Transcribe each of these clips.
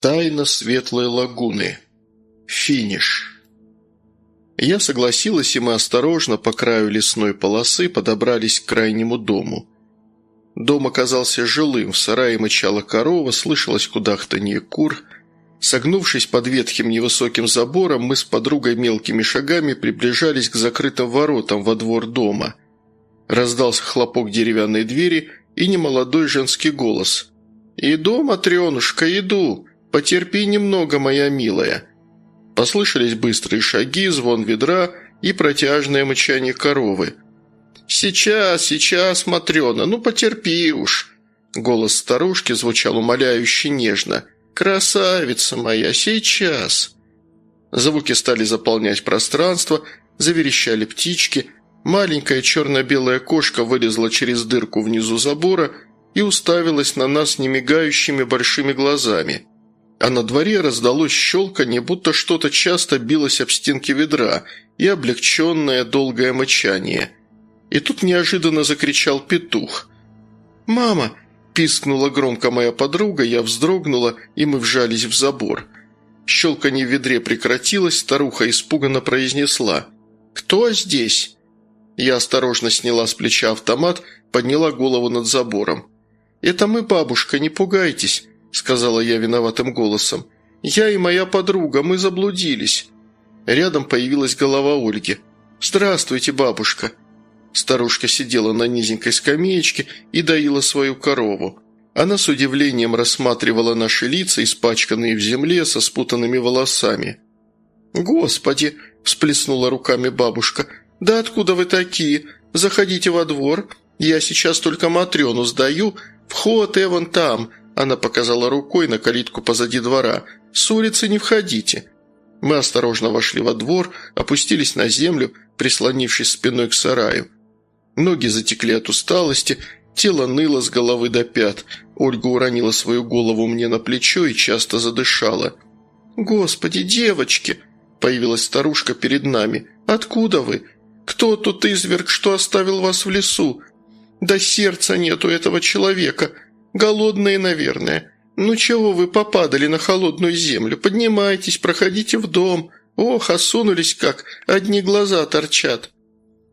Тайна светлой лагуны. Финиш. Я согласилась, и мы осторожно по краю лесной полосы подобрались к крайнему дому. Дом оказался жилым, в сарае мычала корова, слышалось кудахтанье кур. Согнувшись под ветхим невысоким забором, мы с подругой мелкими шагами приближались к закрытым воротам во двор дома. Раздался хлопок деревянной двери и немолодой женский голос. «Иду, Матренушка, иду!» «Потерпи немного, моя милая». Послышались быстрые шаги, звон ведра и протяжное мычание коровы. «Сейчас, сейчас, Матрена, ну потерпи уж!» Голос старушки звучал умоляюще нежно. «Красавица моя, сейчас!» Звуки стали заполнять пространство, заверещали птички. Маленькая черно-белая кошка вылезла через дырку внизу забора и уставилась на нас немигающими большими глазами а на дворе раздалось щелканье, будто что-то часто билось об стенки ведра и облегченное долгое мычание. И тут неожиданно закричал петух. «Мама!» – пискнула громко моя подруга, я вздрогнула, и мы вжались в забор. Щелканье в ведре прекратилось, старуха испуганно произнесла. «Кто здесь?» Я осторожно сняла с плеча автомат, подняла голову над забором. «Это мы, бабушка, не пугайтесь. – сказала я виноватым голосом. «Я и моя подруга, мы заблудились». Рядом появилась голова Ольги. «Здравствуйте, бабушка». Старушка сидела на низенькой скамеечке и доила свою корову. Она с удивлением рассматривала наши лица, испачканные в земле, со спутанными волосами. «Господи!» – всплеснула руками бабушка. «Да откуда вы такие? Заходите во двор. Я сейчас только Матрёну сдаю. Вход Эван там. Она показала рукой на калитку позади двора. «С улицы не входите». Мы осторожно вошли во двор, опустились на землю, прислонившись спиной к сараю. Ноги затекли от усталости, тело ныло с головы до пят. Ольга уронила свою голову мне на плечо и часто задышала. «Господи, девочки!» – появилась старушка перед нами. «Откуда вы? Кто тот изверг, что оставил вас в лесу? Да сердца нет у этого человека!» Голодные, наверное. Ну чего вы попадали на холодную землю? Поднимайтесь, проходите в дом. Ох, осунулись как, одни глаза торчат».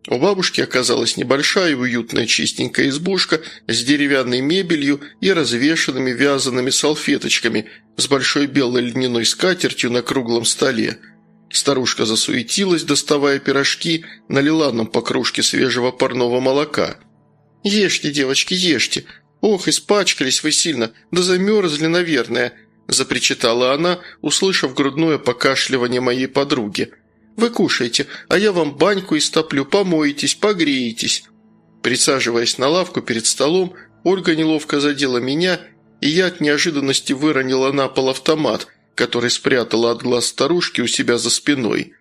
У бабушки оказалась небольшая и уютная чистенькая избушка с деревянной мебелью и развешанными вязаными салфеточками с большой белой льняной скатертью на круглом столе. Старушка засуетилась, доставая пирожки, налила нам по кружке свежего парного молока. «Ешьте, девочки, ешьте. «Ох, испачкались вы сильно, да замерзли, наверное», – запричитала она, услышав грудное покашливание моей подруги. «Вы кушайте, а я вам баньку истоплю, помоетесь, погреетесь». Присаживаясь на лавку перед столом, Ольга неловко задела меня, и я от неожиданности выронила на пол автомат, который спрятала от глаз старушки у себя за спиной.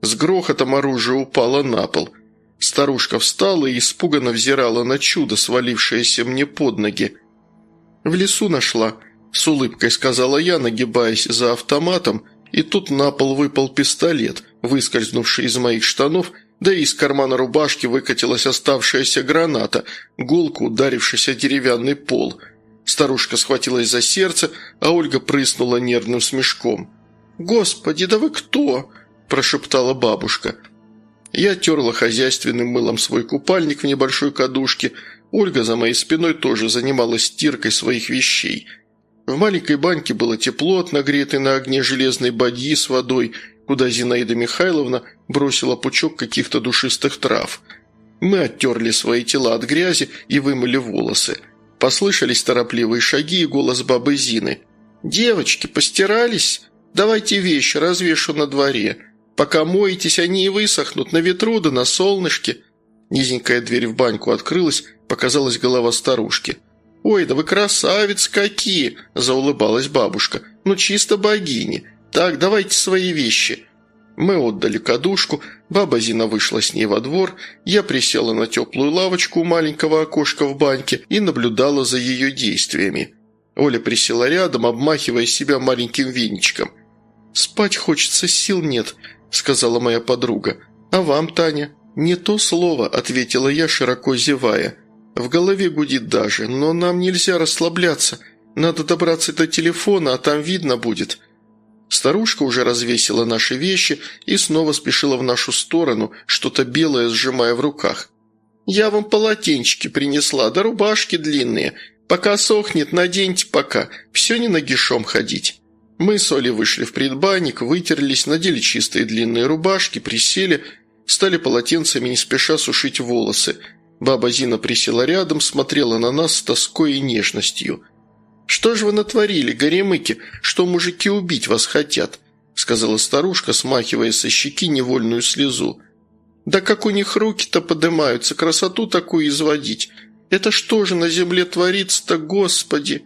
С грохотом оружие упало на пол – Старушка встала и испуганно взирала на чудо, свалившееся мне под ноги. «В лесу нашла», – с улыбкой сказала я, нагибаясь за автоматом, и тут на пол выпал пистолет, выскользнувший из моих штанов, да и из кармана рубашки выкатилась оставшаяся граната, гулку, ударившись о деревянный пол. Старушка схватилась за сердце, а Ольга прыснула нервным смешком. «Господи, да вы кто?» – прошептала бабушка – я терла хозяйственным мылом свой купальник в небольшой кадушке. Ольга за моей спиной тоже занималась стиркой своих вещей. В маленькой баньке было тепло от нагретой на огне железной бадьи с водой, куда Зинаида Михайловна бросила пучок каких-то душистых трав. Мы оттерли свои тела от грязи и вымыли волосы. Послышались торопливые шаги и голос бабы Зины. «Девочки, постирались? Давайте вещи, развешу на дворе». Пока моетесь, они и высохнут на ветру да на солнышке». Низенькая дверь в баньку открылась, показалась голова старушки. «Ой, да вы красавицы какие!» – заулыбалась бабушка. «Ну, чисто богини. Так, давайте свои вещи». Мы отдали кадушку, баба Зина вышла с ней во двор, я присела на теплую лавочку у маленького окошка в баньке и наблюдала за ее действиями. Оля присела рядом, обмахивая себя маленьким веничком. «Спать хочется, сил нет», сказала моя подруга. «А вам, Таня?» «Не то слово», – ответила я, широко зевая. «В голове гудит даже, но нам нельзя расслабляться. Надо добраться до телефона, а там видно будет». Старушка уже развесила наши вещи и снова спешила в нашу сторону, что-то белое сжимая в руках. «Я вам полотенчики принесла, да рубашки длинные. Пока сохнет, наденьте пока. Все не нагишом ходить». Мы с Олей вышли в предбанник, вытерлись, надели чистые длинные рубашки, присели, стали полотенцами не спеша сушить волосы. Баба Зина присела рядом, смотрела на нас с тоской и нежностью. «Что же вы натворили, горемыки, что мужики убить вас хотят?» сказала старушка, смахивая со щеки невольную слезу. «Да как у них руки-то подымаются, красоту такую изводить! Это что же на земле творится-то, Господи!»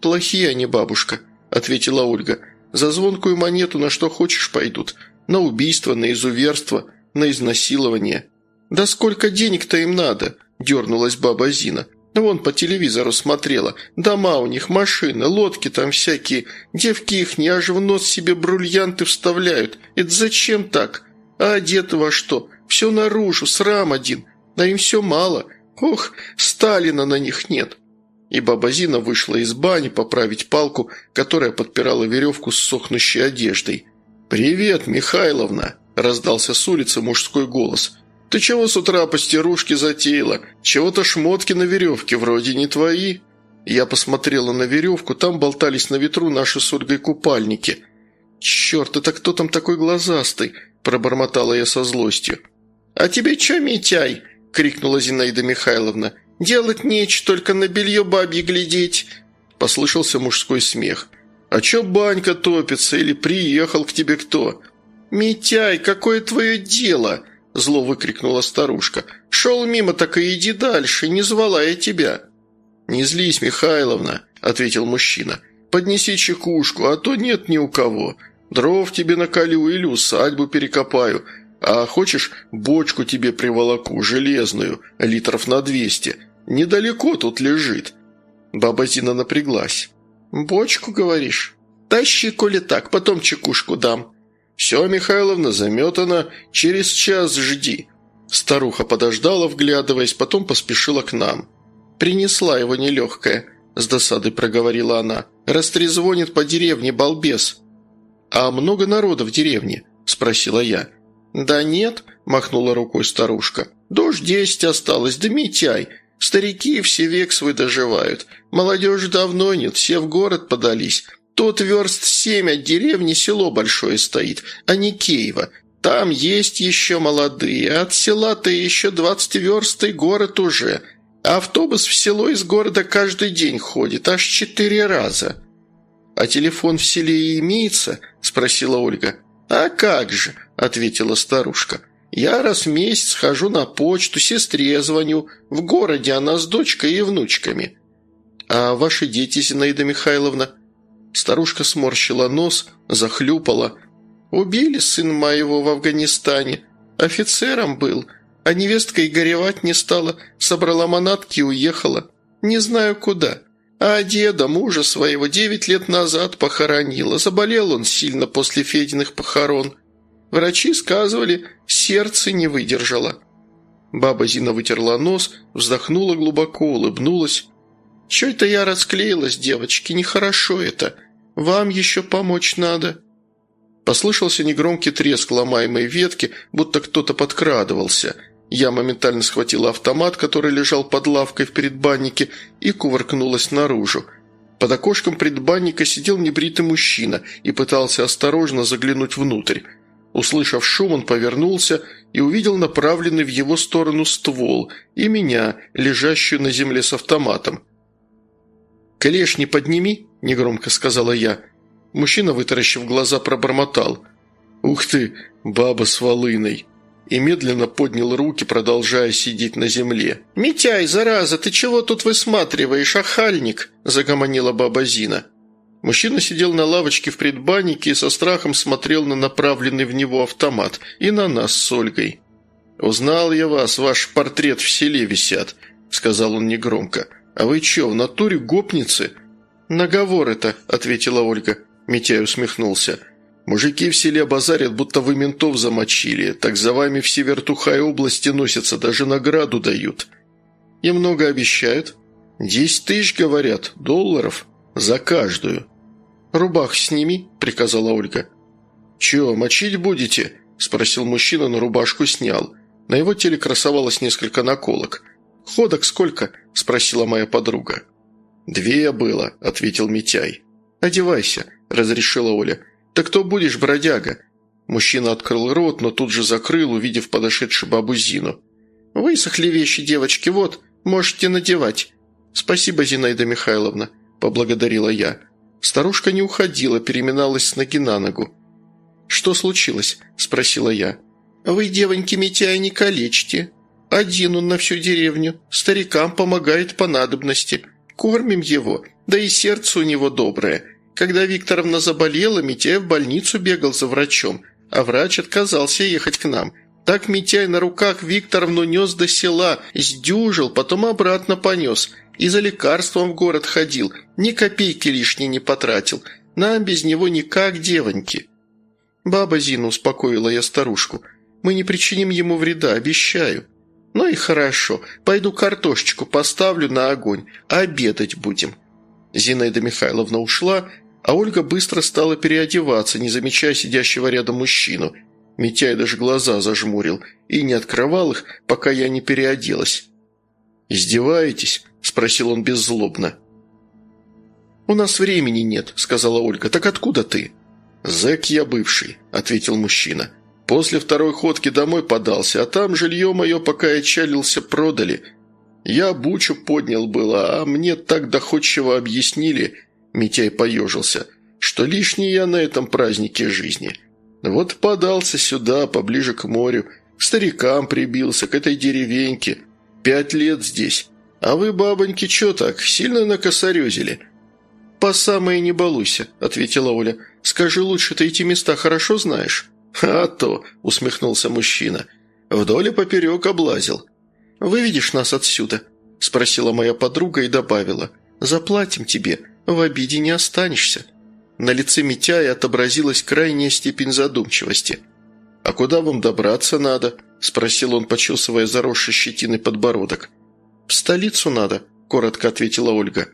«Плохие они, бабушка», – ответила Ольга. «За звонкую монету на что хочешь пойдут. На убийство, на изуверство, на изнасилование». «Да сколько денег-то им надо?» – дернулась баба Зина. «Вон по телевизору смотрела. Дома у них, машины, лодки там всякие. Девки их не аж в нос себе брульянты вставляют. Это зачем так? А одеты во что? Все наружу, срам один. Да им все мало. Ох, Сталина на них нет». И баба Зина вышла из бани поправить палку, которая подпирала веревку с сохнущей одеждой. «Привет, Михайловна!» – раздался с улицы мужской голос. «Ты чего с утра по стерушке затеяла? Чего-то шмотки на веревке вроде не твои?» Я посмотрела на веревку, там болтались на ветру наши с Ольгой купальники. «Черт, это кто там такой глазастый?» – пробормотала я со злостью. «А тебе чё, Митяй?» – крикнула Зинаида Михайловна. «Делать нечего, только на белье бабье глядеть!» Послышался мужской смех. «А чё банька топится? Или приехал к тебе кто?» «Митяй, какое твое дело?» Зло выкрикнула старушка. «Шел мимо, так и иди дальше, не звала я тебя». «Не злись, Михайловна», — ответил мужчина. «Поднеси чекушку, а то нет ни у кого. Дров тебе наколю или усадьбу перекопаю. А хочешь, бочку тебе приволоку, железную, литров на двести. Недалеко тут лежит». Баба Зина напряглась. «Бочку, говоришь? Тащи, коли так, потом чекушку дам». «Все, Михайловна, заметана, через час жди». Старуха подождала, вглядываясь, потом поспешила к нам. «Принесла его нелегкая», – с досадой проговорила она. «Растрезвонит по деревне, балбес». «А много народа в деревне?» – спросила я. «Да нет», – махнула рукой старушка. «Дождь десять осталось, да Митяй. Старики все век свой доживают. Молодежи давно нет, все в город подались. Тут верст семь от деревни село большое стоит, а не Киева. Там есть еще молодые, от села-то еще двадцать верст и город уже. Автобус в село из города каждый день ходит, аж четыре раза». «А телефон в селе имеется?» – спросила Ольга. «А как же?» – ответила старушка. «Я раз в месяц хожу на почту, сестре звоню. В городе она с дочкой и внучками». «А ваши дети, Зинаида Михайловна?» Старушка сморщила нос, захлюпала. «Убили сына моего в Афганистане. Офицером был. А невестка и горевать не стала. Собрала манатки и уехала. Не знаю куда. А деда, мужа своего, девять лет назад похоронила. Заболел он сильно после Фединых похорон. Врачи сказывали, сердце не выдержало. Баба Зина вытерла нос, вздохнула глубоко, улыбнулась. «Чё это я расклеилась, девочки? Нехорошо это. Вам еще помочь надо». Послышался негромкий треск ломаемой ветки, будто кто-то подкрадывался – я моментально схватила автомат, который лежал под лавкой в предбаннике, и кувыркнулась наружу. Под окошком предбанника сидел небритый мужчина и пытался осторожно заглянуть внутрь. Услышав шум, он повернулся и увидел направленный в его сторону ствол и меня, лежащую на земле с автоматом. «Клешни подними», – негромко сказала я. Мужчина, вытаращив глаза, пробормотал. «Ух ты, баба с волыной!» и медленно поднял руки, продолжая сидеть на земле. «Митяй, зараза, ты чего тут высматриваешь, охальник?» – загомонила баба Зина. Мужчина сидел на лавочке в предбаннике и со страхом смотрел на направленный в него автомат и на нас с Ольгой. «Узнал я вас, ваш портрет в селе висят», – сказал он негромко. «А вы че, в натуре гопницы?» «Наговор это», – ответила Ольга. Митяй усмехнулся. Мужики в селе базарят, будто вы ментов замочили. Так за вами все вертухай области носятся, даже награду дают. И много обещают. Десять тысяч, говорят, долларов. «За каждую». «Рубах сними», – приказала Ольга. «Чё, мочить будете?» – спросил мужчина, но рубашку снял. На его теле красовалось несколько наколок. «Ходок сколько?» – спросила моя подруга. «Две было», – ответил Митяй. «Одевайся», – разрешила Оля. «Так кто будешь, бродяга?» Мужчина открыл рот, но тут же закрыл, увидев подошедшую бабу Зину. «Высохли вещи, девочки, вот, можете надевать». «Спасибо, Зинаида Михайловна», – поблагодарила я. Старушка не уходила, переминалась с ноги на ногу. «Что случилось?» – спросила я. «Вы, девоньки, Митяя не калечьте. Один он на всю деревню. Старикам помогает по надобности. Кормим его, да и сердце у него доброе. Когда Викторовна заболела, Митяй в больницу бегал за врачом, а врач отказался ехать к нам. Так Митяй на руках Викторовну нес до села, сдюжил, потом обратно понес. И за лекарством в город ходил, ни копейки лишней не потратил. Нам без него никак, девоньки». «Баба Зина», – успокоила я старушку, – «мы не причиним ему вреда, обещаю». «Ну и хорошо. Пойду картошечку поставлю на огонь. Обедать будем». Зинаида Михайловна ушла, а Ольга быстро стала переодеваться, не замечая сидящего рядом мужчину. Митяй даже глаза зажмурил и не открывал их, пока я не переоделась. «Издеваетесь?» – спросил он беззлобно. «У нас времени нет», – сказала Ольга. «Так откуда ты?» «Зэк я бывший», – ответил мужчина. После второй ходки домой подался, а там жилье мое, пока я чалился, продали. Я бучу поднял было, а мне так доходчиво объяснили, Митяй поежился, что лишний я на этом празднике жизни. Вот подался сюда, поближе к морю, к старикам прибился, к этой деревеньке. Пять лет здесь. А вы, бабоньки, чё так, сильно накосорезили?» «По самое не балуйся», — ответила Оля. «Скажи лучше, ты эти места хорошо знаешь?» «А то!» – усмехнулся мужчина. «Вдоль и поперек облазил». «Выведешь нас отсюда?» – спросила моя подруга и добавила. «Заплатим тебе, в обиде не останешься». На лице Митяя отобразилась крайняя степень задумчивости. «А куда вам добраться надо?» – спросил он, почесывая заросший щетиной подбородок. «В столицу надо», – коротко ответила Ольга.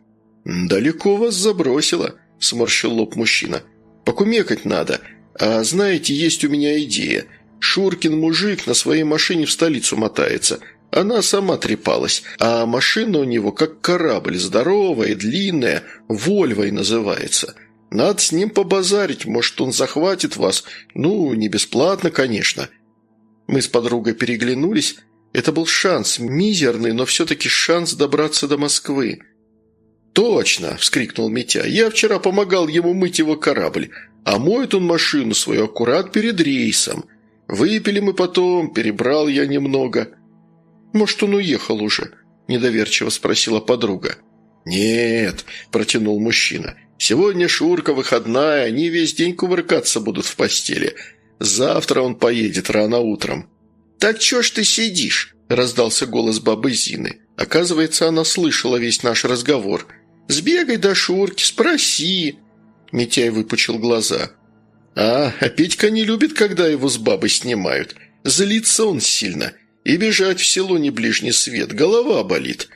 «Далеко вас забросило», – сморщил лоб мужчина. «Покумекать надо. А знаете, есть у меня идея. Шуркин мужик на своей машине в столицу мотается. Она сама трепалась, а машина у него как корабль, здоровая, длинная, Вольвой называется. Надо с ним побазарить, может, он захватит вас. Ну, не бесплатно, конечно». Мы с подругой переглянулись. Это был шанс, мизерный, но все-таки шанс добраться до Москвы. «Точно!» – вскрикнул Митя. «Я вчера помогал ему мыть его корабль. А моет он машину свою аккурат перед рейсом. Выпили мы потом, перебрал я немного. Может, он уехал уже?» – недоверчиво спросила подруга. «Нет», – протянул мужчина. «Сегодня Шурка выходная, они весь день кувыркаться будут в постели. Завтра он поедет рано утром». «Так чё ж ты сидишь?» – раздался голос бабы Зины. Оказывается, она слышала весь наш разговор. «Сбегай до Шурки, спроси». Митяй выпучил глаза. «А, а Петька не любит, когда его с бабой снимают. Злится он сильно. И бежать в село не ближний свет, голова болит».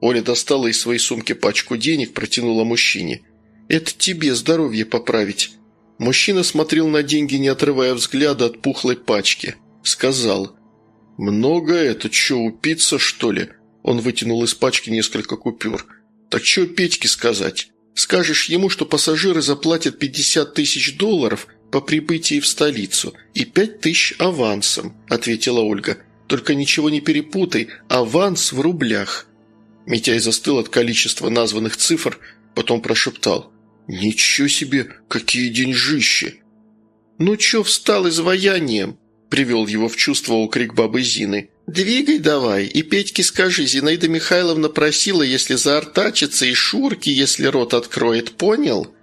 Оля достала из своей сумки пачку денег, протянула мужчине. «Это тебе здоровье поправить». Мужчина смотрел на деньги, не отрывая взгляда от пухлой пачки. Сказал. «Много это, что, упиться, что ли?» Он вытянул из пачки несколько купюр. «Так что Петьке сказать?» Скажешь ему, что пассажиры заплатят 50 тысяч долларов по прибытии в столицу и 5 тысяч авансом», – ответила Ольга. «Только ничего не перепутай, аванс в рублях». Митяй застыл от количества названных цифр, потом прошептал. «Ничего себе, какие деньжищи!» «Ну чё встал изваянием?» – привел его в чувство окрик бабы Зины. «Двигай давай, и Петьке скажи, Зинаида Михайловна просила, если заортачится, и Шурки, если рот откроет, понял?»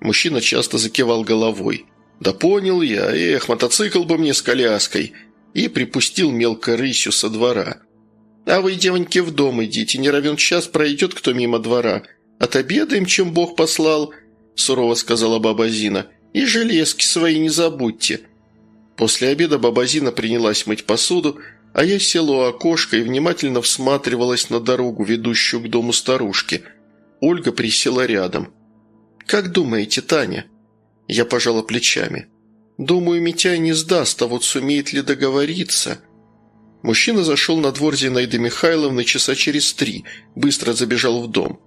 Мужчина часто закивал головой. «Да понял я, эх, мотоцикл бы мне с коляской!» И припустил мелко рысью со двора. «А вы, девоньки, в дом идите, не равен час пройдет кто мимо двора. Отобедаем, чем Бог послал», – сурово сказала баба Зина. «И железки свои не забудьте». После обеда баба Зина принялась мыть посуду, а я села у окошка и внимательно всматривалась на дорогу, ведущую к дому старушки. Ольга присела рядом. «Как думаете, Таня?» Я пожала плечами. «Думаю, Митяй не сдаст, а вот сумеет ли договориться?» Мужчина зашел на двор Зинаиды Михайловны часа через три, быстро забежал в дом.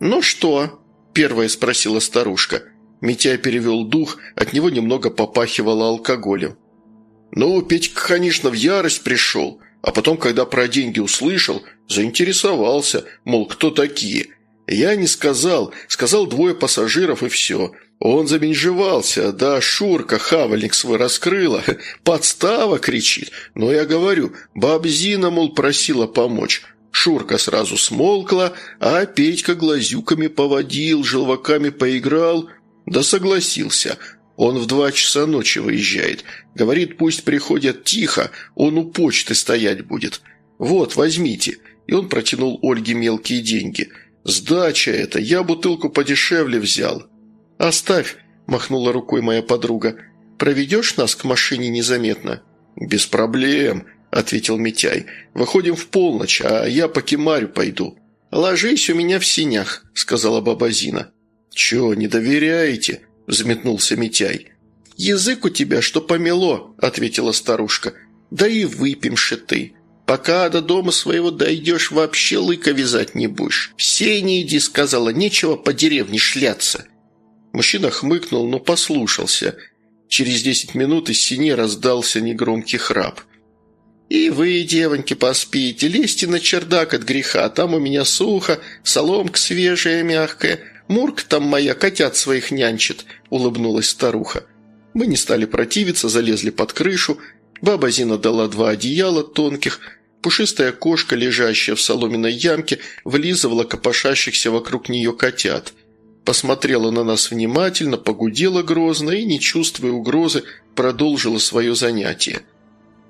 «Ну что?» – первая спросила старушка. Митяй перевел дух, от него немного попахивало алкоголем. «Ну, Петька, конечно, в ярость пришел, а потом, когда про деньги услышал, заинтересовался, мол, кто такие. Я не сказал, сказал двое пассажиров и все. Он забинжевался, да Шурка хавальник свой раскрыла, подстава кричит. Но я говорю, бабзина, мол, просила помочь. Шурка сразу смолкла, а Петька глазюками поводил, желваками поиграл, да согласился. Он в два часа ночи выезжает. Говорит, пусть приходят тихо, он у почты стоять будет. Вот, возьмите. И он протянул Ольге мелкие деньги – «Сдача это, я бутылку подешевле взял». «Оставь», – махнула рукой моя подруга. «Проведешь нас к машине незаметно?» «Без проблем», – ответил Митяй. «Выходим в полночь, а я по Кемарю пойду». «Ложись у меня в синях», – сказала баба Зина. «Чё, не доверяете?» – взметнулся Митяй. «Язык у тебя, что помело», – ответила старушка. «Да и выпьемши ты». Пока до дома своего дойдешь, вообще лыка вязать не будешь. Все не иди, сказала, нечего по деревне шляться». Мужчина хмыкнул, но послушался. Через десять минут из сине раздался негромкий храп. «И вы, девоньки, поспите, лезьте на чердак от греха, там у меня сухо, соломка свежая, мягкая, Мурка там моя котят своих нянчит», – улыбнулась старуха. Мы не стали противиться, залезли под крышу, Баба Зина дала два одеяла тонких – Пушистая кошка, лежащая в соломенной ямке, вылизывала копошащихся вокруг нее котят. Посмотрела на нас внимательно, погудела грозно и, не чувствуя угрозы, продолжила свое занятие.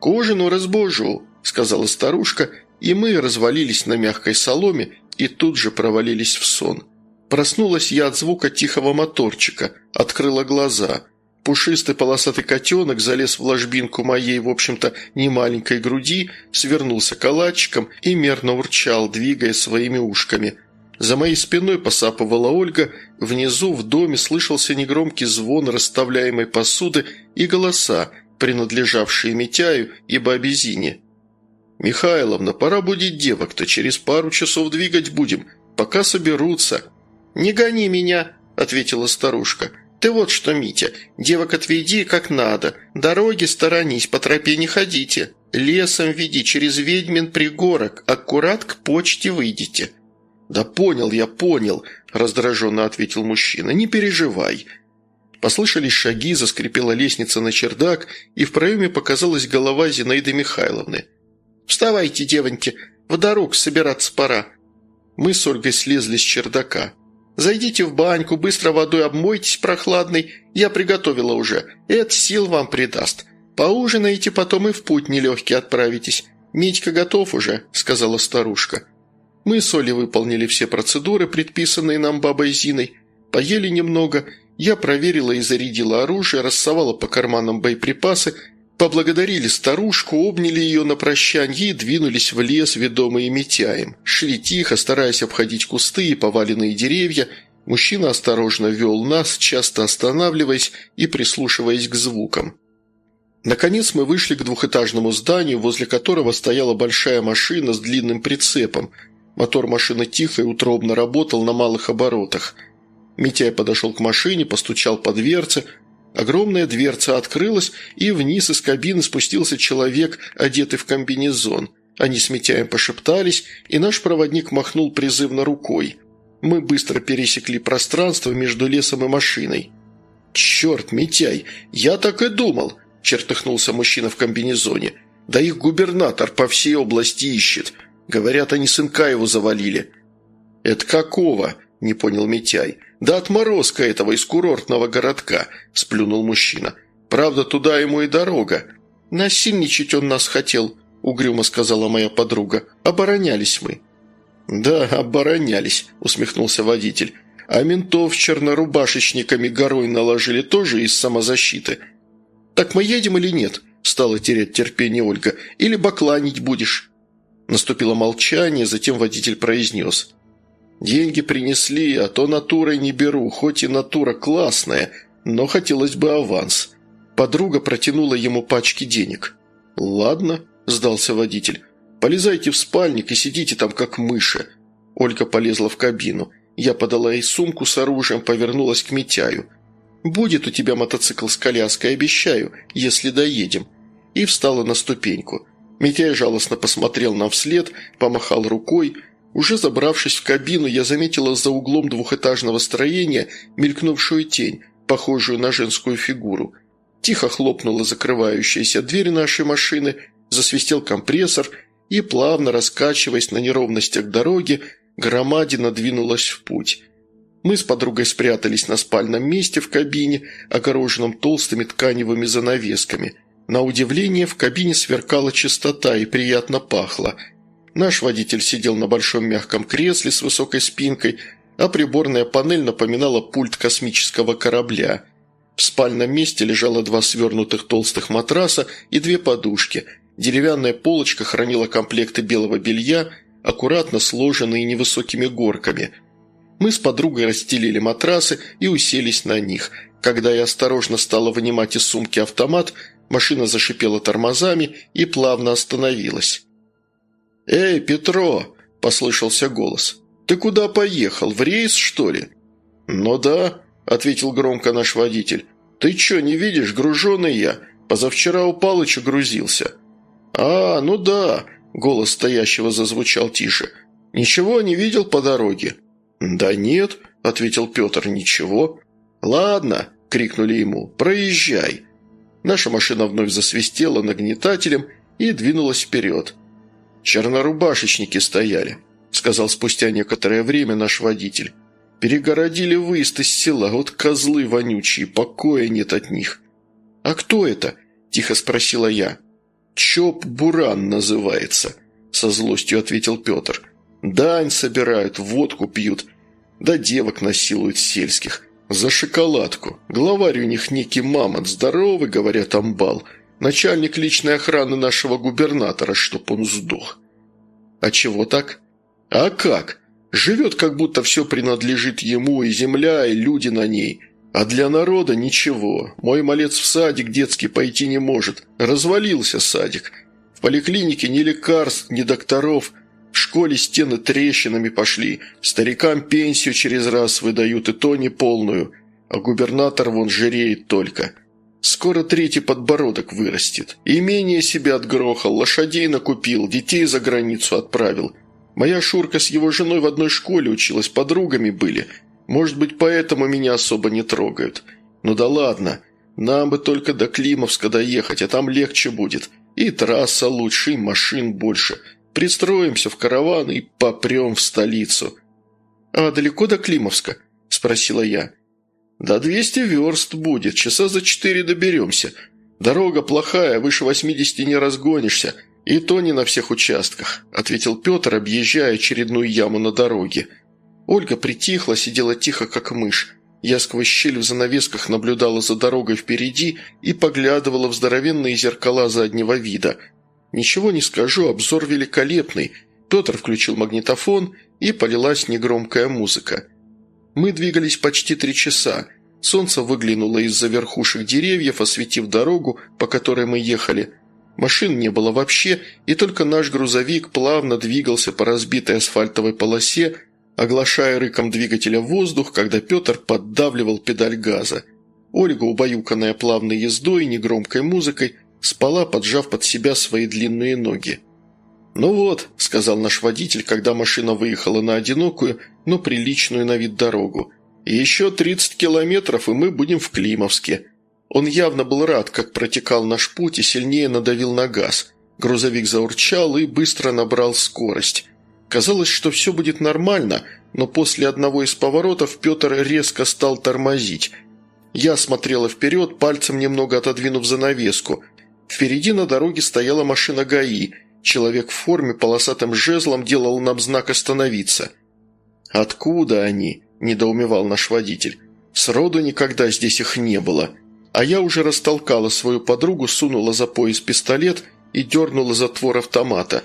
«К ужину разбожу», – сказала старушка, и мы развалились на мягкой соломе и тут же провалились в сон. Проснулась я от звука тихого моторчика, открыла глаза – Пушистый полосатый котенок залез в ложбинку моей, в общем-то, немаленькой груди, свернулся калачиком и мерно урчал, двигая своими ушками. За моей спиной посапывала Ольга, внизу в доме слышался негромкий звон расставляемой посуды и голоса, принадлежавшие Митяю и бабе. «Михайловна, пора будить девок-то, через пару часов двигать будем, пока соберутся». «Не гони меня», – ответила старушка. «Ты вот что, Митя, девок отведи как надо. Дороги сторонись, по тропе не ходите. Лесом веди, через ведьмин пригорок, аккурат к почте выйдете». «Да понял я, понял», – раздраженно ответил мужчина. «Не переживай». Послышались шаги, заскрипела лестница на чердак, и в проеме показалась голова Зинаиды Михайловны. «Вставайте, девоньки, в дорогу собираться пора». Мы с Ольгой слезли с чердака. Зайдите в баньку, быстро водой обмойтесь прохладной. Я приготовила уже. Это сил вам придаст. Поужинаете, потом и в путь нелегкий отправитесь. Митька готов уже», – сказала старушка. Мы с Олей выполнили все процедуры, предписанные нам бабой Зиной. Поели немного. Я проверила и зарядила оружие, рассовала по карманам боеприпасы, Поблагодарили старушку, обняли ее на прощанье и двинулись в лес, ведомые Митяем. Шли тихо, стараясь обходить кусты и поваленные деревья. Мужчина осторожно вел нас, часто останавливаясь и прислушиваясь к звукам. Наконец мы вышли к двухэтажному зданию, возле которого стояла большая машина с длинным прицепом. Мотор машины тихо и утробно работал на малых оборотах. Митяй подошел к машине, постучал по дверце – Огромная дверца открылась, и вниз из кабины спустился человек, одетый в комбинезон. Они с Митяем пошептались, и наш проводник махнул призывно рукой. Мы быстро пересекли пространство между лесом и машиной. «Черт, Митяй, я так и думал!» – чертыхнулся мужчина в комбинезоне. «Да их губернатор по всей области ищет. Говорят, они сынка его завалили». «Это какого?» – не понял Митяй. «Да отморозка этого из курортного городка», – сплюнул мужчина. «Правда, туда ему и дорога». «Насильничать он нас хотел», – угрюмо сказала моя подруга. «Оборонялись мы». «Да, оборонялись», – усмехнулся водитель. «А ментов чернорубашечниками горой наложили тоже из самозащиты». «Так мы едем или нет?» – стала терять терпение Ольга. «Или бакланить будешь?» Наступило молчание, затем водитель произнес. Деньги принесли, а то натурой не беру, хоть и натура классная, но хотелось бы аванс». Подруга протянула ему пачки денег. «Ладно», – сдался водитель. «Полезайте в спальник и сидите там, как мыши». Ольга полезла в кабину. Я подала ей сумку с оружием, повернулась к Митяю. «Будет у тебя мотоцикл с коляской, обещаю, если доедем». И встала на ступеньку. Митяй жалостно посмотрел нам вслед, помахал рукой. Уже забравшись в кабину, я заметила за углом двухэтажного строения мелькнувшую тень, похожую на женскую фигуру. Тихо хлопнула закрывающаяся дверь нашей машины, засвистел компрессор и, плавно раскачиваясь на неровностях дороги, громадина двинулась в путь. Мы с подругой спрятались на спальном месте в кабине, огороженном толстыми тканевыми занавесками – на удивление, в кабине сверкала чистота и приятно пахло. Наш водитель сидел на большом мягком кресле с высокой спинкой, а приборная панель напоминала пульт космического корабля. В спальном месте лежало два свернутых толстых матраса и две подушки. Деревянная полочка хранила комплекты белого белья, аккуратно сложенные невысокими горками. Мы с подругой расстелили матрасы и уселись на них. Когда я осторожно стала вынимать из сумки автомат – Машина зашипела тормозами и плавно остановилась. «Эй, Петро!» – послышался голос. «Ты куда поехал? В рейс, что ли?» «Ну да», – ответил громко наш водитель. «Ты чё, не видишь, груженый я? Позавчера у Палыча грузился». «А, ну да», – голос стоящего зазвучал тише. «Ничего не видел по дороге?» «Да нет», – ответил Петр, – «ничего». «Ладно», – крикнули ему, – «проезжай». Наша машина вновь засвистела нагнетателем и двинулась вперед. «Чернорубашечники стояли», – сказал спустя некоторое время наш водитель. «Перегородили выезд из села, вот козлы вонючие, покоя нет от них». «А кто это?» – тихо спросила я. «Чоп Буран называется», – со злостью ответил Петр. «Дань собирают, водку пьют, да девок насилуют сельских. «За шоколадку. Главарь у них некий мамонт, здоровый, говорят, амбал. Начальник личной охраны нашего губернатора, чтоб он сдох». «А чего так?» «А как? Живет, как будто все принадлежит ему, и земля, и люди на ней. А для народа ничего. Мой малец в садик детский пойти не может. Развалился садик. В поликлинике ни лекарств, ни докторов». В школе стены трещинами пошли, старикам пенсию через раз выдают, и то не полную, а губернатор вон жиреет только. Скоро третий подбородок вырастет. Имение себя отгрохал, лошадей накупил, детей за границу отправил. Моя Шурка с его женой в одной школе училась, подругами были. Может быть, поэтому меня особо не трогают. Ну да ладно, нам бы только до Климовска доехать, а там легче будет. И трасса лучше, и машин больше – Пристроимся в караван и попрем в столицу». «А далеко до Климовска?» – спросила я. «До двести верст будет, часа за четыре доберемся. Дорога плохая, выше восьмидесяти не разгонишься, и то не на всех участках», – ответил Петр, объезжая очередную яму на дороге. Ольга притихла, сидела тихо, как мышь. Я сквозь щель в занавесках наблюдала за дорогой впереди и поглядывала в здоровенные зеркала заднего вида – Ничего не скажу, обзор великолепный. Петр включил магнитофон, и полилась негромкая музыка. Мы двигались почти три часа. Солнце выглянуло из-за верхушек деревьев, осветив дорогу, по которой мы ехали. Машин не было вообще, и только наш грузовик плавно двигался по разбитой асфальтовой полосе, оглашая рыком двигателя воздух, когда Петр поддавливал педаль газа. Ольга, убаюканная плавной ездой и негромкой музыкой, Спала, поджав под себя свои длинные ноги. «Ну вот», – сказал наш водитель, когда машина выехала на одинокую, но приличную на вид дорогу. «Еще 30 километров, и мы будем в Климовске». Он явно был рад, как протекал наш путь, и сильнее надавил на газ. Грузовик заурчал и быстро набрал скорость. Казалось, что все будет нормально, но после одного из поворотов Петр резко стал тормозить. Я смотрела вперед, пальцем немного отодвинув занавеску – Впереди на дороге стояла машина ГАИ. Человек в форме полосатым жезлом делал нам знак «Остановиться». «Откуда они?» – недоумевал наш водитель. «Сроду никогда здесь их не было». А я уже растолкала свою подругу, сунула за пояс пистолет и дернула затвор автомата.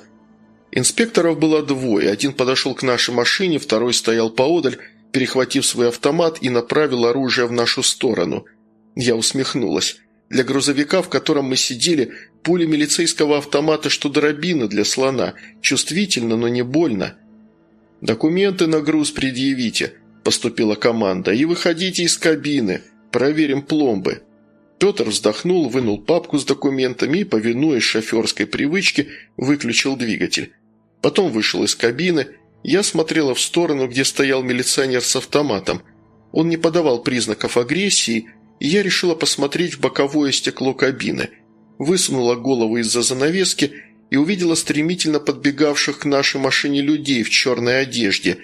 Инспекторов было двое, один подошел к нашей машине, второй стоял поодаль, перехватив свой автомат и направил оружие в нашу сторону. Я усмехнулась. Для грузовика, в котором мы сидели, пуля милицейского автомата, что дробина для слона. Чувствительно, но не больно. «Документы на груз предъявите», – поступила команда, – «и выходите из кабины. Проверим пломбы». Петр вздохнул, вынул папку с документами и, повинуясь шоферской привычке, выключил двигатель. Потом вышел из кабины. Я смотрела в сторону, где стоял милиционер с автоматом. Он не подавал признаков агрессии, и я решила посмотреть в боковое стекло кабины. Высунула голову из-за занавески и увидела стремительно подбегавших к нашей машине людей в черной одежде.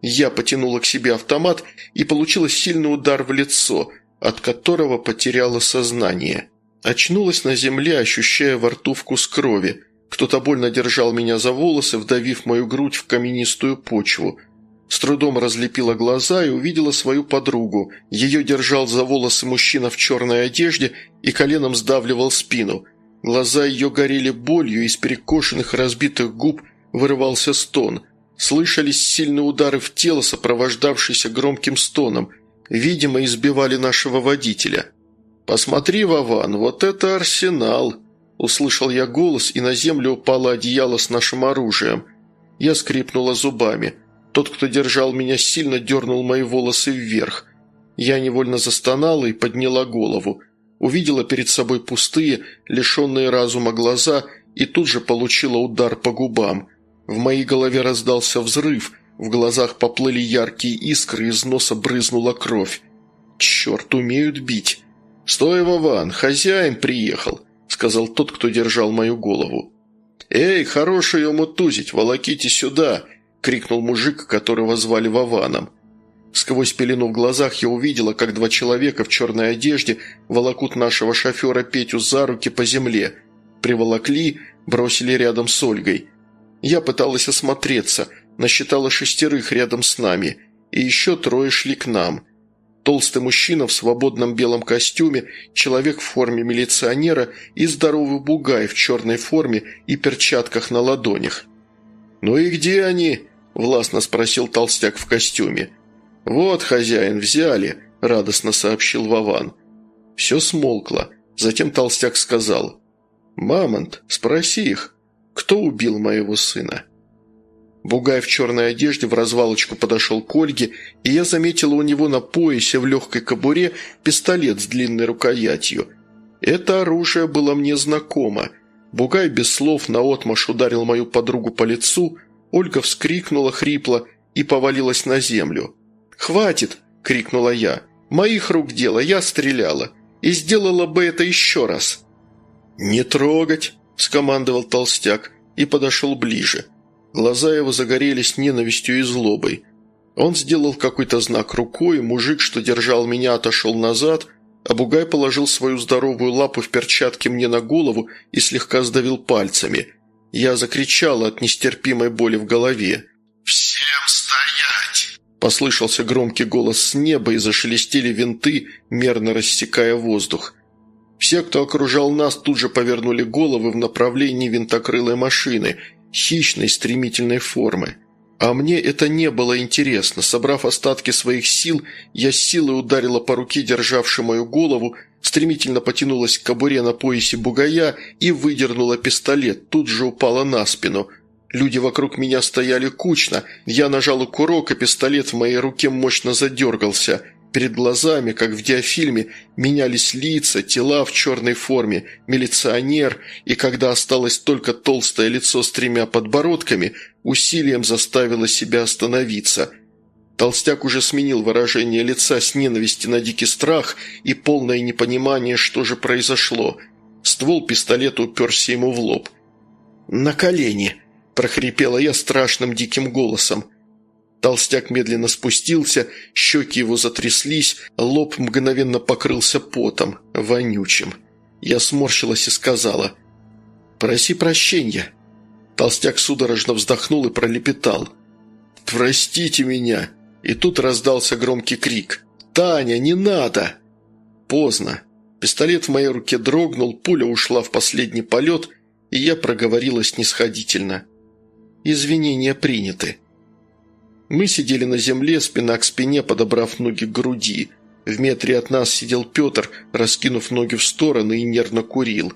Я потянула к себе автомат и получила сильный удар в лицо, от которого потеряла сознание. Очнулась на земле, ощущая во рту вкус крови – кто-то больно держал меня за волосы, вдавив мою грудь в каменистую почву. С трудом разлепила глаза и увидела свою подругу. Ее держал за волосы мужчина в черной одежде и коленом сдавливал спину. Глаза ее горели болью, из перекошенных разбитых губ вырывался стон. Слышались сильные удары в тело, сопровождавшиеся громким стоном. Видимо, избивали нашего водителя. «Посмотри, Вован, вот это арсенал!» Услышал я голос, и на землю упало одеяло с нашим оружием. Я скрипнула зубами. Тот, кто держал меня, сильно дернул мои волосы вверх. Я невольно застонала и подняла голову. Увидела перед собой пустые, лишенные разума глаза и тут же получила удар по губам. В моей голове раздался взрыв, в глазах поплыли яркие искры, из носа брызнула кровь. «Черт, умеют бить!» «Стой, Вован, хозяин приехал!» сказал тот, кто держал мою голову. «Эй, хорош ее мутузить, волоките сюда!» – крикнул мужик, которого звали Вованом. Сквозь пелену в глазах я увидела, как два человека в черной одежде волокут нашего шофера Петю за руки по земле. Приволокли, бросили рядом с Ольгой. Я пыталась осмотреться, насчитала шестерых рядом с нами, и еще трое шли к нам – Толстый мужчина в свободном белом костюме, человек в форме милиционера и здоровый бугай в черной форме и перчатках на ладонях. «Ну и где они?» – властно спросил толстяк в костюме. «Вот, хозяин, взяли», – радостно сообщил Вован. Все смолкло. Затем толстяк сказал. «Мамонт, спроси их, кто убил моего сына?» Бугай в черной одежде в развалочку подошел к Ольге, и я заметила у него на поясе в легкой кобуре пистолет с длинной рукоятью. Это оружие было мне знакомо. Бугай без слов наотмашь ударил мою подругу по лицу, Ольга вскрикнула хрипло и повалилась на землю. «Хватит!» – крикнула я. «Моих рук дело, я стреляла. И сделала бы это еще раз». «Не трогать!» – скомандовал толстяк и подошел ближе. Глаза его загорелись ненавистью и злобой. Он сделал какой-то знак рукой, мужик, что держал меня, отошел назад, а Бугай положил свою здоровую лапу в перчатке мне на голову и слегка сдавил пальцами. Я закричала от нестерпимой боли в голове. «Всем стоять!» Послышался громкий голос с неба и зашелестели винты, мерно рассекая воздух. Все, кто окружал нас, тут же повернули головы в направлении винтокрылой машины – хищной стремительной формы. А мне это не было интересно. Собрав остатки своих сил, я силой ударила по руке, державшей мою голову, стремительно потянулась к кобуре на поясе бугая и выдернула пистолет, тут же упала на спину. Люди вокруг меня стояли кучно, я нажала курок, и пистолет в моей руке мощно задергался – Перед глазами, как в диафильме, менялись лица, тела в черной форме, милиционер, и когда осталось только толстое лицо с тремя подбородками, усилием заставило себя остановиться. Толстяк уже сменил выражение лица с ненависти на дикий страх и полное непонимание, что же произошло. Ствол пистолета уперся ему в лоб. «На колени!» – прохрипела я страшным диким голосом. Толстяк медленно спустился, щеки его затряслись, лоб мгновенно покрылся потом, вонючим. Я сморщилась и сказала «Проси прощения». Толстяк судорожно вздохнул и пролепетал «Простите меня!» И тут раздался громкий крик «Таня, не надо!» Поздно. Пистолет в моей руке дрогнул, пуля ушла в последний полет, и я проговорила снисходительно Извинения приняты». Мы сидели на земле, спина к спине, подобрав ноги к груди. В метре от нас сидел Петр, раскинув ноги в стороны и нервно курил.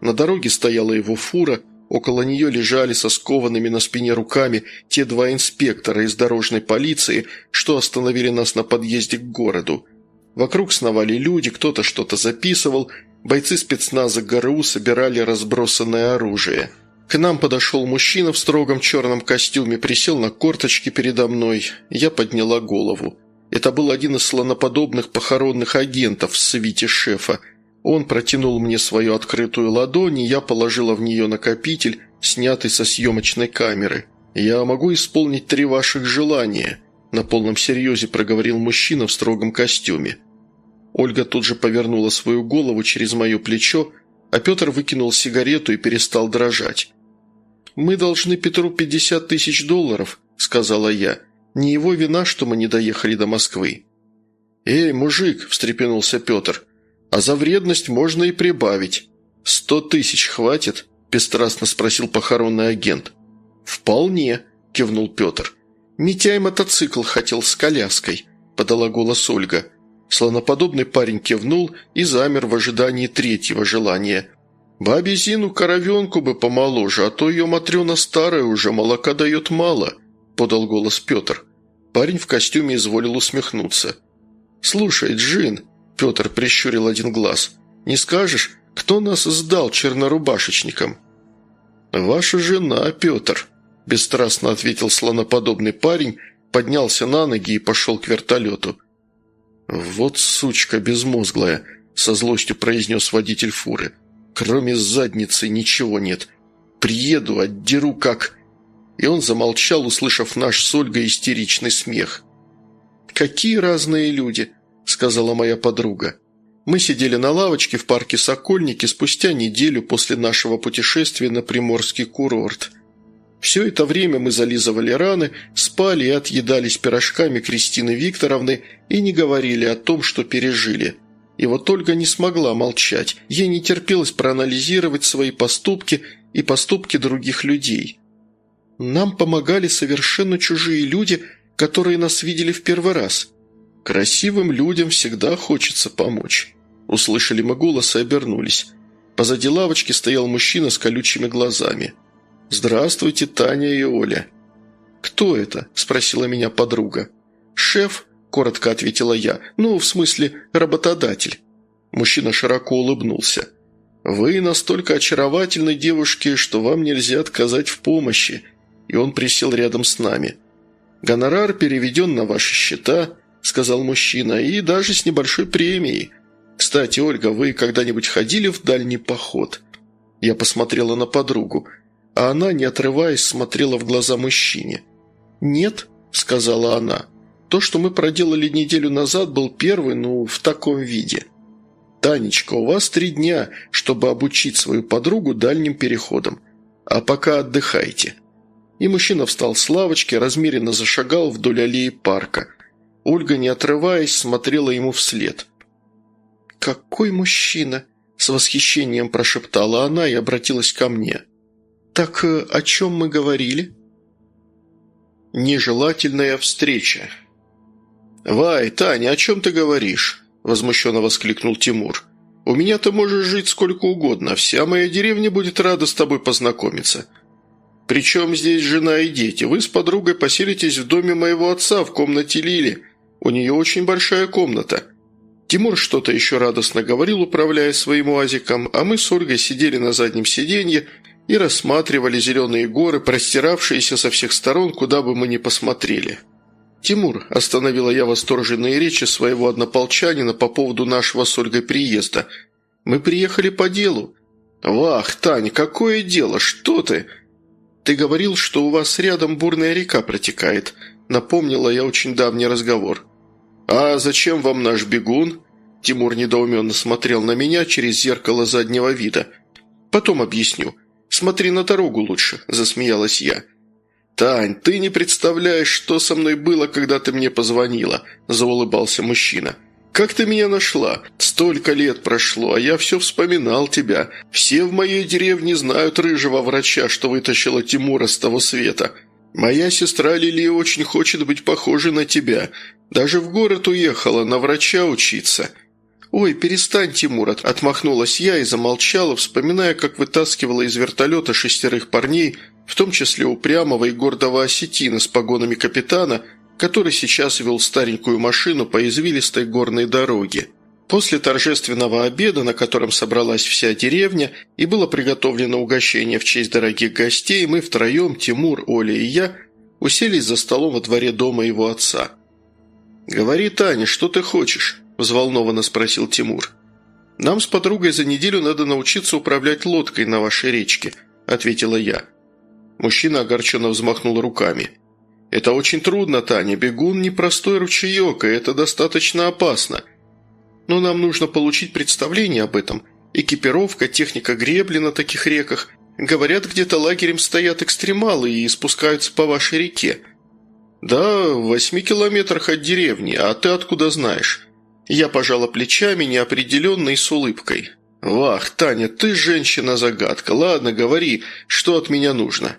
На дороге стояла его фура, около нее лежали со скованными на спине руками те два инспектора из дорожной полиции, что остановили нас на подъезде к городу. Вокруг сновали люди, кто-то что-то записывал, бойцы спецназа ГРУ собирали разбросанное оружие – к нам подошел мужчина в строгом черном костюме, присел на корточки передо мной. Я подняла голову. Это был один из слоноподобных похоронных агентов в свите шефа. Он протянул мне свою открытую ладонь, и я положила в нее накопитель, снятый со съемочной камеры. «Я могу исполнить три ваших желания», – на полном серьезе проговорил мужчина в строгом костюме. Ольга тут же повернула свою голову через мое плечо, а Петр выкинул сигарету и перестал дрожать. «Мы должны Петру 50 тысяч долларов», – сказала я. «Не его вина, что мы не доехали до Москвы». «Эй, мужик!» – встрепенулся Петр. «А за вредность можно и прибавить». «Сто тысяч хватит?» – бесстрастно спросил похоронный агент. «Вполне», – кивнул Петр. «Митяй мотоцикл хотел с коляской», – подала голос Ольга. Слоноподобный парень кивнул и замер в ожидании третьего желания. «Бабе Зину коровенку бы помоложе, а то ее Матрена старая уже, молока дает мало», – подал голос Петр. Парень в костюме изволил усмехнуться. «Слушай, Джин», – Петр прищурил один глаз, – «не скажешь, кто нас сдал чернорубашечникам?» «Ваша жена, Петр», – бесстрастно ответил слоноподобный парень, поднялся на ноги и пошел к вертолету. «Вот сучка безмозглая», – со злостью произнес водитель фуры – Кроме задницы ничего нет. Приеду, отдеру как...» И он замолчал, услышав наш с Ольгой истеричный смех. «Какие разные люди», — сказала моя подруга. Мы сидели на лавочке в парке Сокольники спустя неделю после нашего путешествия на Приморский курорт. Все это время мы зализывали раны, спали и отъедались пирожками Кристины Викторовны и не говорили о том, что пережили. И вот Ольга не смогла молчать. Ей не терпелось проанализировать свои поступки и поступки других людей. Нам помогали совершенно чужие люди, которые нас видели в первый раз. Красивым людям всегда хочется помочь. Услышали мы голос и обернулись. Позади лавочки стоял мужчина с колючими глазами. «Здравствуйте, Таня и Оля». «Кто это?» – спросила меня подруга. «Шеф», коротко ответила я. «Ну, в смысле, работодатель». Мужчина широко улыбнулся. «Вы настолько очаровательны, девушки, что вам нельзя отказать в помощи». И он присел рядом с нами. «Гонорар переведен на ваши счета», – сказал мужчина, – «и даже с небольшой премией. Кстати, Ольга, вы когда-нибудь ходили в дальний поход?» Я посмотрела на подругу, а она, не отрываясь, смотрела в глаза мужчине. «Нет», – сказала она, – то, что мы проделали неделю назад, был первый, ну, в таком виде. Танечка, у вас три дня, чтобы обучить свою подругу дальним переходам. А пока отдыхайте». И мужчина встал с лавочки, размеренно зашагал вдоль аллеи парка. Ольга, не отрываясь, смотрела ему вслед. «Какой мужчина!» – с восхищением прошептала она и обратилась ко мне. «Так э, о чем мы говорили?» «Нежелательная встреча», «Вай, Таня, о чем ты говоришь?» – возмущенно воскликнул Тимур. «У меня ты можешь жить сколько угодно, вся моя деревня будет рада с тобой познакомиться. Причем здесь жена и дети. Вы с подругой поселитесь в доме моего отца в комнате Лили. У нее очень большая комната». Тимур что-то еще радостно говорил, управляя своим уазиком, а мы с Ольгой сидели на заднем сиденье и рассматривали зеленые горы, простиравшиеся со всех сторон, куда бы мы ни посмотрели. «Тимур», – остановила я восторженные речи своего однополчанина по поводу нашего с Ольгой приезда. «Мы приехали по делу». «Вах, Таня, какое дело? Что ты?» «Ты говорил, что у вас рядом бурная река протекает», – напомнила я очень давний разговор. «А зачем вам наш бегун?» Тимур недоуменно смотрел на меня через зеркало заднего вида. «Потом объясню. Смотри на дорогу лучше», – засмеялась я. «Тань, ты не представляешь, что со мной было, когда ты мне позвонила», – заулыбался мужчина. как ты меня нашла? Столько лет прошло, а я все вспоминал тебя. Все в моей деревне знают рыжего врача, что вытащила Тимура с того света. Моя сестра Лилия очень хочет быть похожей на тебя. Даже в город уехала на врача учиться». «Ой, перестань, Тимур!» – отмахнулась я и замолчала, вспоминая, как вытаскивала из вертолета шестерых парней, в том числе упрямого и гордого осетина с погонами капитана, который сейчас вел старенькую машину по извилистой горной дороге. После торжественного обеда, на котором собралась вся деревня, и было приготовлено угощение в честь дорогих гостей, мы втроем, Тимур, Оля и я, уселись за столом во дворе дома его отца. «Говори, Таня, что ты хочешь?» – взволнованно спросил Тимур. «Нам с подругой за неделю надо научиться управлять лодкой на вашей речке», – ответила я. Мужчина огорченно взмахнул руками. «Это очень трудно, Таня. Бегун – непростой ручеек, и это достаточно опасно. Но нам нужно получить представление об этом. Экипировка, техника гребли на таких реках. Говорят, где-то лагерем стоят экстремалы и спускаются по вашей реке». «Да, в восьми километрах от деревни. А ты откуда знаешь?» Я пожала плечами, неопределенно и с улыбкой. «Вах, Таня, ты женщина-загадка. Ладно, говори, что от меня нужно?»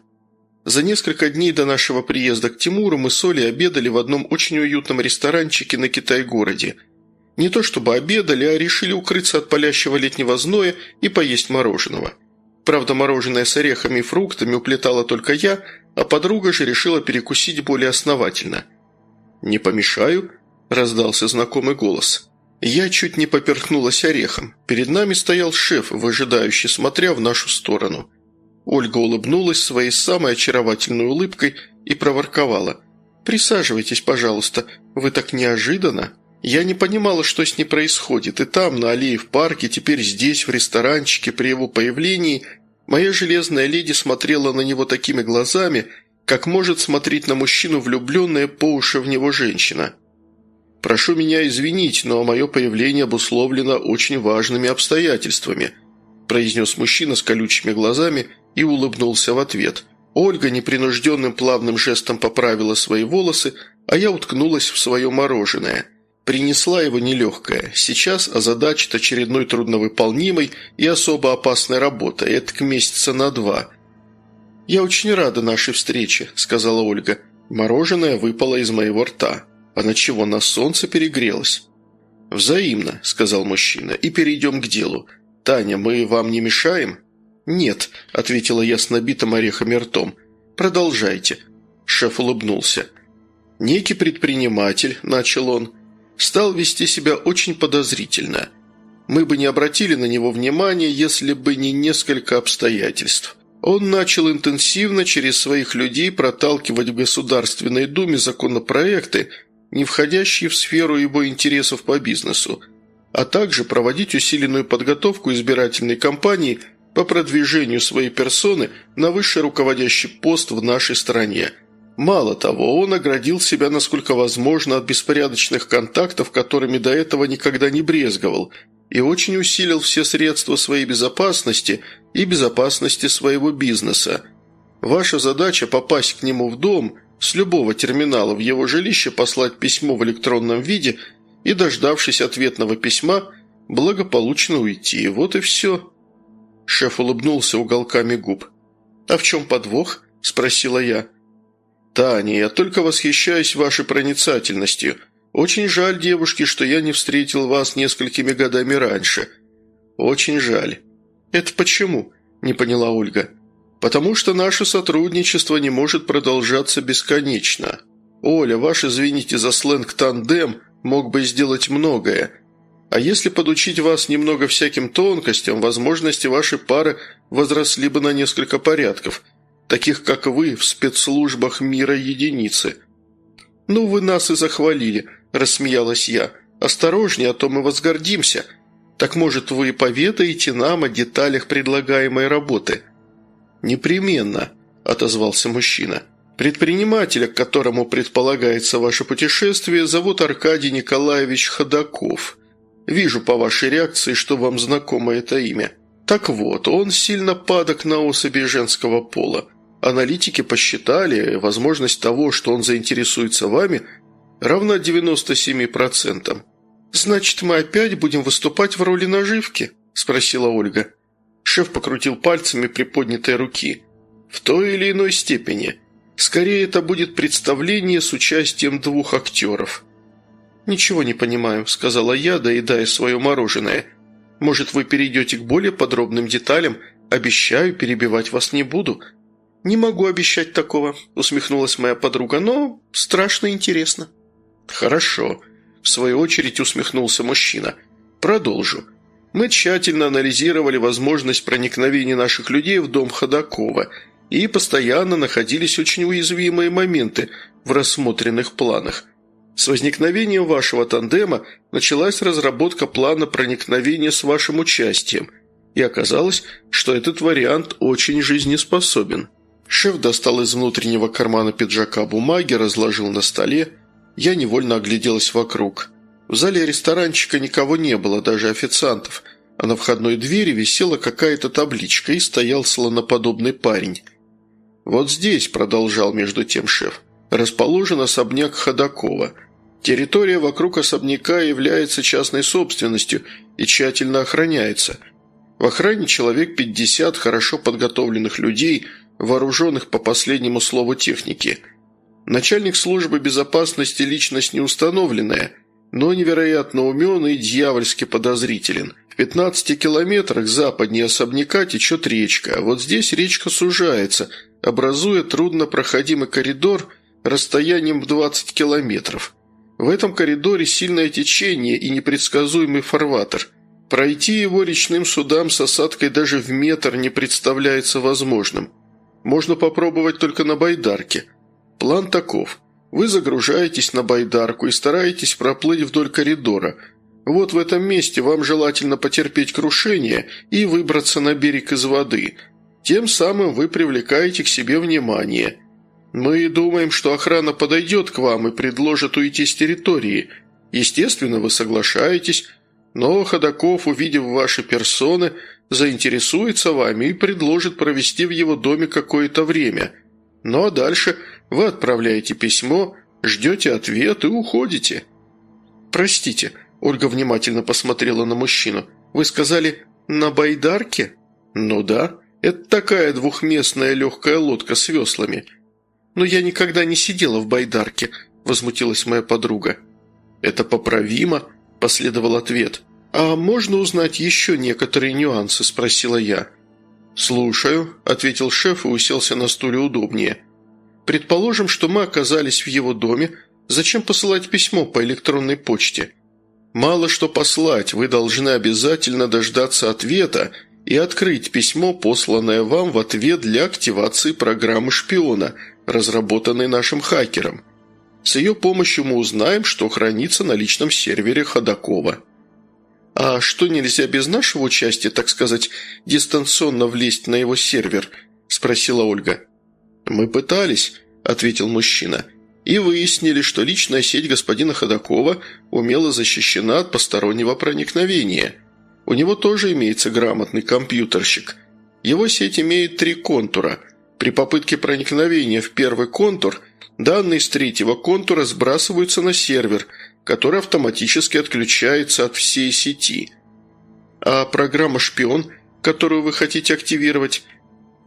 За несколько дней до нашего приезда к Тимуру мы с Олей обедали в одном очень уютном ресторанчике на Китай-городе. Не то чтобы обедали, а решили укрыться от палящего летнего зноя и поесть мороженого. Правда, мороженое с орехами и фруктами уплетала только я, а подруга же решила перекусить более основательно. «Не помешаю?» – раздался знакомый голос. Я чуть не поперхнулась орехом. Перед нами стоял шеф, выжидающий, смотря в нашу сторону. Ольга улыбнулась своей самой очаровательной улыбкой и проворковала. «Присаживайтесь, пожалуйста. Вы так неожиданно». Я не понимала, что с ней происходит, и там, на аллее в парке, теперь здесь, в ресторанчике, при его появлении, моя железная леди смотрела на него такими глазами, как может смотреть на мужчину влюбленная по уши в него женщина. «Прошу меня извинить, но мое появление обусловлено очень важными обстоятельствами», произнес мужчина с колючими глазами и улыбнулся в ответ. Ольга непринужденным плавным жестом поправила свои волосы, а я уткнулась в свое мороженое. Принесла его нелегкая. Сейчас озадачит очередной трудновыполнимой и особо опасной работой. Это к месяца на два. «Я очень рада нашей встрече», — сказала Ольга. Мороженое выпало из моего рта. Она чего, на солнце перегрелась?» «Взаимно», – сказал мужчина, – «и перейдем к делу. Таня, мы вам не мешаем?» «Нет», – ответила я с набитым орехами ртом. «Продолжайте». Шеф улыбнулся. «Некий предприниматель», – начал он, – «стал вести себя очень подозрительно. Мы бы не обратили на него внимания, если бы не несколько обстоятельств. Он начал интенсивно через своих людей проталкивать в Государственной Думе законопроекты, не входящие в сферу его интересов по бизнесу, а также проводить усиленную подготовку избирательной кампании по продвижению своей персоны на высший руководящий пост в нашей стране. Мало того, он оградил себя насколько возможно от беспорядочных контактов, которыми до этого никогда не брезговал, и очень усилил все средства своей безопасности и безопасности своего бизнеса. Ваша задача – попасть к нему в дом – с любого терминала в его жилище послать письмо в электронном виде и, дождавшись ответного письма, благополучно уйти. Вот и все». Шеф улыбнулся уголками губ. «А в чем подвох?» – спросила я. «Таня, я только восхищаюсь вашей проницательностью. Очень жаль, девушки, что я не встретил вас несколькими годами раньше. Очень жаль». «Это почему?» – не поняла Ольга. Потому что наше сотрудничество не может продолжаться бесконечно. Оля, ваш, извините за сленг, тандем мог бы сделать многое. А если подучить вас немного всяким тонкостям, возможности вашей пары возросли бы на несколько порядков, таких как вы в спецслужбах мира единицы. «Ну, вы нас и захвалили», – рассмеялась я. «Осторожнее, а то мы возгордимся. Так, может, вы поведаете нам о деталях предлагаемой работы?» «Непременно», – отозвался мужчина. «Предпринимателя, к которому предполагается ваше путешествие, зовут Аркадий Николаевич Ходаков. Вижу по вашей реакции, что вам знакомо это имя. Так вот, он сильно падок на особи женского пола. Аналитики посчитали, возможность того, что он заинтересуется вами, равна 97%. «Значит, мы опять будем выступать в роли наживки?» – спросила Ольга. Шеф покрутил пальцами приподнятой руки. «В той или иной степени. Скорее, это будет представление с участием двух актеров». «Ничего не понимаю», – сказала я, доедая свое мороженое. «Может, вы перейдете к более подробным деталям? Обещаю, перебивать вас не буду». «Не могу обещать такого», – усмехнулась моя подруга, – «но страшно интересно». «Хорошо», – в свою очередь усмехнулся мужчина. «Продолжу. Мы тщательно анализировали возможность проникновения наших людей в дом Ходакова и постоянно находились очень уязвимые моменты в рассмотренных планах. С возникновением вашего тандема началась разработка плана проникновения с вашим участием, и оказалось, что этот вариант очень жизнеспособен». Шеф достал из внутреннего кармана пиджака бумаги, разложил на столе. Я невольно огляделась вокруг. В зале ресторанчика никого не было, даже официантов, а на входной двери висела какая-то табличка и стоял слоноподобный парень. «Вот здесь», – продолжал между тем шеф, – «расположен особняк Ходакова. Территория вокруг особняка является частной собственностью и тщательно охраняется. В охране человек 50 хорошо подготовленных людей – вооруженных по последнему слову техники. Начальник службы безопасности – личность неустановленная, но невероятно умен и дьявольски подозрителен. В 15 километрах западнее особняка течет речка, а вот здесь речка сужается, образуя труднопроходимый коридор расстоянием в 20 километров. В этом коридоре сильное течение и непредсказуемый фарватер. Пройти его речным судам с осадкой даже в метр не представляется возможным – можно попробовать только на байдарке. План таков. Вы загружаетесь на байдарку и стараетесь проплыть вдоль коридора. Вот в этом месте вам желательно потерпеть крушение и выбраться на берег из воды. Тем самым вы привлекаете к себе внимание. Мы думаем, что охрана подойдет к вам и предложит уйти с территории. Естественно, вы соглашаетесь, но Ходаков, увидев ваши персоны, заинтересуется вами и предложит провести в его доме какое-то время. Ну а дальше вы отправляете письмо, ждете ответ и уходите». «Простите», – Ольга внимательно посмотрела на мужчину. «Вы сказали, на байдарке?» «Ну да, это такая двухместная легкая лодка с веслами». «Но я никогда не сидела в байдарке», – возмутилась моя подруга. «Это поправимо», – последовал ответ. «А можно узнать еще некоторые нюансы?» – спросила я. «Слушаю», – ответил шеф и уселся на стуле удобнее. «Предположим, что мы оказались в его доме. Зачем посылать письмо по электронной почте?» «Мало что послать, вы должны обязательно дождаться ответа и открыть письмо, посланное вам в ответ для активации программы шпиона, разработанной нашим хакером. С ее помощью мы узнаем, что хранится на личном сервере Ходакова». «А что, нельзя без нашего участия, так сказать, дистанционно влезть на его сервер?» – спросила Ольга. «Мы пытались», – ответил мужчина, – «и выяснили, что личная сеть господина Ходакова умело защищена от постороннего проникновения. У него тоже имеется грамотный компьютерщик. Его сеть имеет три контура. При попытке проникновения в первый контур данные с третьего контура сбрасываются на сервер – который автоматически отключается от всей сети. А программа «Шпион», которую вы хотите активировать,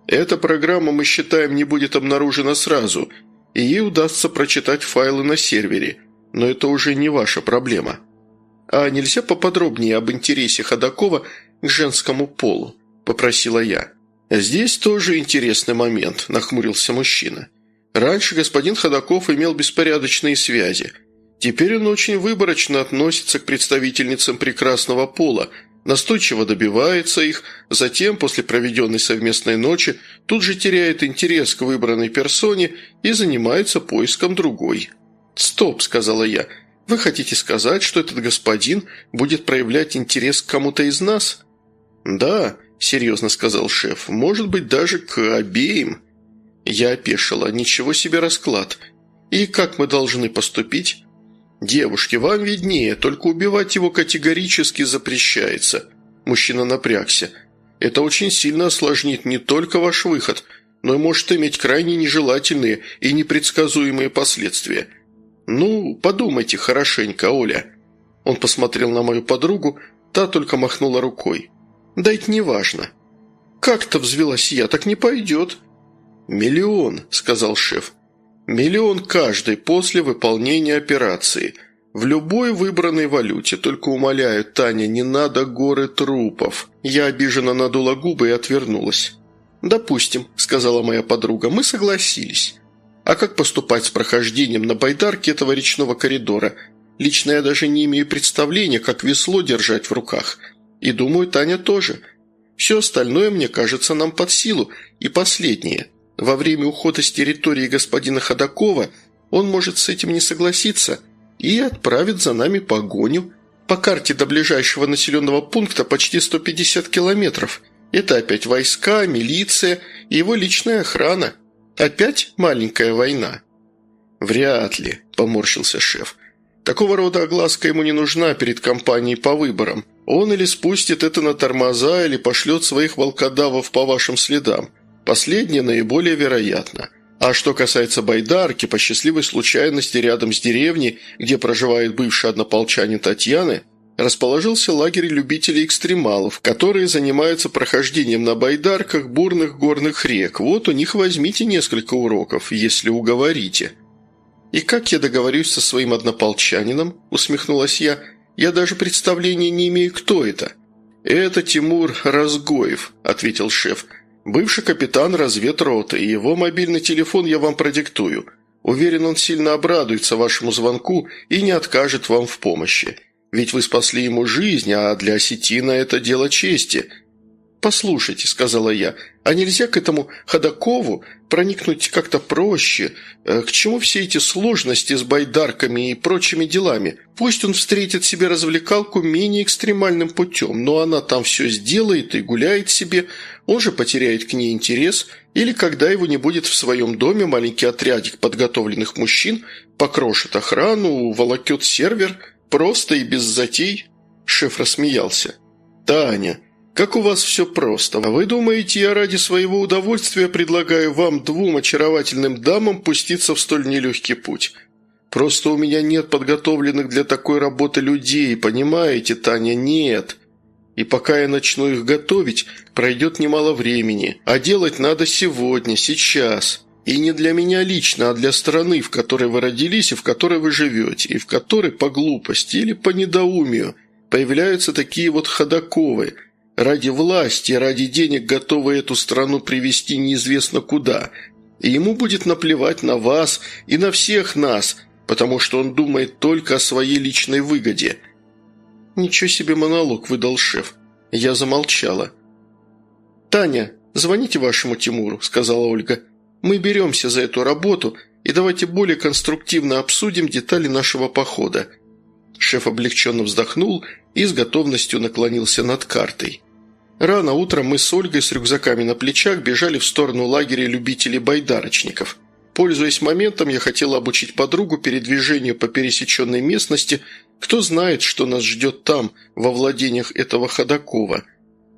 эта программа, мы считаем, не будет обнаружена сразу, и ей удастся прочитать файлы на сервере, но это уже не ваша проблема. А нельзя поподробнее об интересе Ходакова к женскому полу?» – попросила я. «Здесь тоже интересный момент», – нахмурился мужчина. «Раньше господин Ходаков имел беспорядочные связи – Теперь он очень выборочно относится к представительницам прекрасного пола, настойчиво добивается их, затем, после проведенной совместной ночи, тут же теряет интерес к выбранной персоне и занимается поиском другой. «Стоп», — сказала я, — «вы хотите сказать, что этот господин будет проявлять интерес к кому-то из нас?» «Да», — серьезно сказал шеф, — «может быть, даже к обеим». Я опешила. «Ничего себе расклад. И как мы должны поступить?» «Девушки, вам виднее, только убивать его категорически запрещается». Мужчина напрягся. «Это очень сильно осложнит не только ваш выход, но и может иметь крайне нежелательные и непредсказуемые последствия. Ну, подумайте хорошенько, Оля». Он посмотрел на мою подругу, та только махнула рукой. «Да это не важно». «Как-то взвелась я, так не пойдет». «Миллион», — сказал шеф. «Миллион каждый после выполнения операции. В любой выбранной валюте, только умоляю, Таня, не надо горы трупов». Я обиженно надула губы и отвернулась. «Допустим», — сказала моя подруга, — «мы согласились». А как поступать с прохождением на байдарке этого речного коридора? Лично я даже не имею представления, как весло держать в руках. И думаю, Таня тоже. Все остальное, мне кажется, нам под силу. И последнее. Во время ухода с территории господина Ходакова он может с этим не согласиться и отправит за нами погоню. По карте до ближайшего населенного пункта почти 150 километров. Это опять войска, милиция и его личная охрана. Опять маленькая война?» «Вряд ли», – поморщился шеф. «Такого рода огласка ему не нужна перед кампанией по выборам. Он или спустит это на тормоза, или пошлет своих волкодавов по вашим следам. Последнее наиболее вероятно. А что касается байдарки, по счастливой случайности рядом с деревней, где проживает бывший однополчанин Татьяны, расположился лагерь любителей экстремалов, которые занимаются прохождением на байдарках бурных горных рек. Вот у них возьмите несколько уроков, если уговорите». «И как я договорюсь со своим однополчанином?» – усмехнулась я. «Я даже представления не имею, кто это». «Это Тимур Разгоев», – ответил шеф. «Бывший капитан разведроты, и его мобильный телефон я вам продиктую. Уверен, он сильно обрадуется вашему звонку и не откажет вам в помощи. Ведь вы спасли ему жизнь, а для осетина это дело чести». «Послушайте», — сказала я, — «а нельзя к этому Ходакову проникнуть как-то проще? Э, к чему все эти сложности с байдарками и прочими делами? Пусть он встретит себе развлекалку менее экстремальным путем, но она там все сделает и гуляет себе, он же потеряет к ней интерес, или когда его не будет в своем доме, маленький отрядик подготовленных мужчин покрошит охрану, волокет сервер». Просто и без затей?» Шеф рассмеялся. «Таня, как у вас все просто. Вы думаете, я ради своего удовольствия предлагаю вам двум очаровательным дамам пуститься в столь нелегкий путь? Просто у меня нет подготовленных для такой работы людей, понимаете, Таня, нет. И пока я начну их готовить, пройдет немало времени. А делать надо сегодня, сейчас. И не для меня лично, а для страны, в которой вы родились и в которой вы живете, и в которой по глупости или по недоумию появляются такие вот ходаковы, ради власти, ради денег готовы эту страну привести неизвестно куда. И ему будет наплевать на вас и на всех нас, потому что он думает только о своей личной выгоде. Ничего себе монолог выдал шеф. Я замолчала. «Таня, звоните вашему Тимуру», — сказала Ольга. Мы беремся за эту работу, и давайте более конструктивно обсудим детали нашего похода». Шеф облегченно вздохнул и с готовностью наклонился над картой. Рано утром мы с Ольгой с рюкзаками на плечах бежали в сторону лагеря любителей байдарочников. Пользуясь моментом, я хотел обучить подругу передвижению по пересеченной местности. Кто знает, что нас ждет там, во владениях этого Ходакова.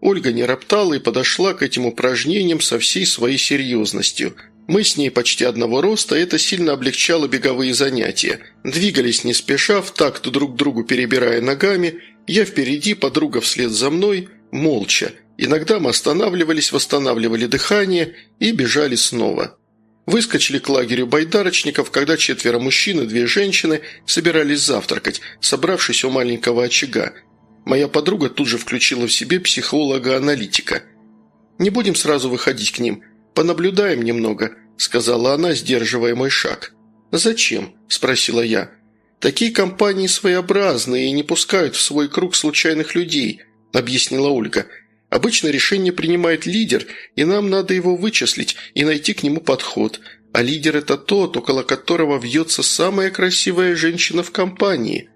Ольга не роптала и подошла к этим упражнениям со всей своей серьезностью – мы с ней почти одного роста, это сильно облегчало беговые занятия. Двигались не спеша, в такт друг другу перебирая ногами, я впереди, подруга вслед за мной, молча. Иногда мы останавливались, восстанавливали дыхание и бежали снова. Выскочили к лагерю байдарочников, когда четверо мужчин и две женщины собирались завтракать, собравшись у маленького очага. Моя подруга тут же включила в себе психолога-аналитика. «Не будем сразу выходить к ним», «Понаблюдаем немного», – сказала она, сдерживая мой шаг. «Зачем?» – спросила я. «Такие компании своеобразные и не пускают в свой круг случайных людей», – объяснила Ольга. «Обычно решение принимает лидер, и нам надо его вычислить и найти к нему подход. А лидер – это тот, около которого вьется самая красивая женщина в компании».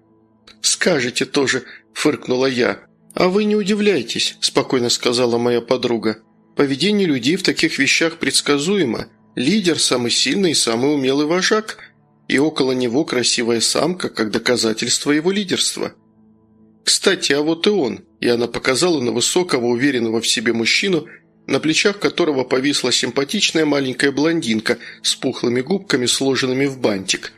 «Скажете тоже», – фыркнула я. «А вы не удивляйтесь», – спокойно сказала моя подруга. Поведение людей в таких вещах предсказуемо. Лидер – самый сильный и самый умелый вожак, и около него красивая самка, как доказательство его лидерства. Кстати, а вот и он, и она показала на высокого, уверенного в себе мужчину, на плечах которого повисла симпатичная маленькая блондинка с пухлыми губками, сложенными в бантик.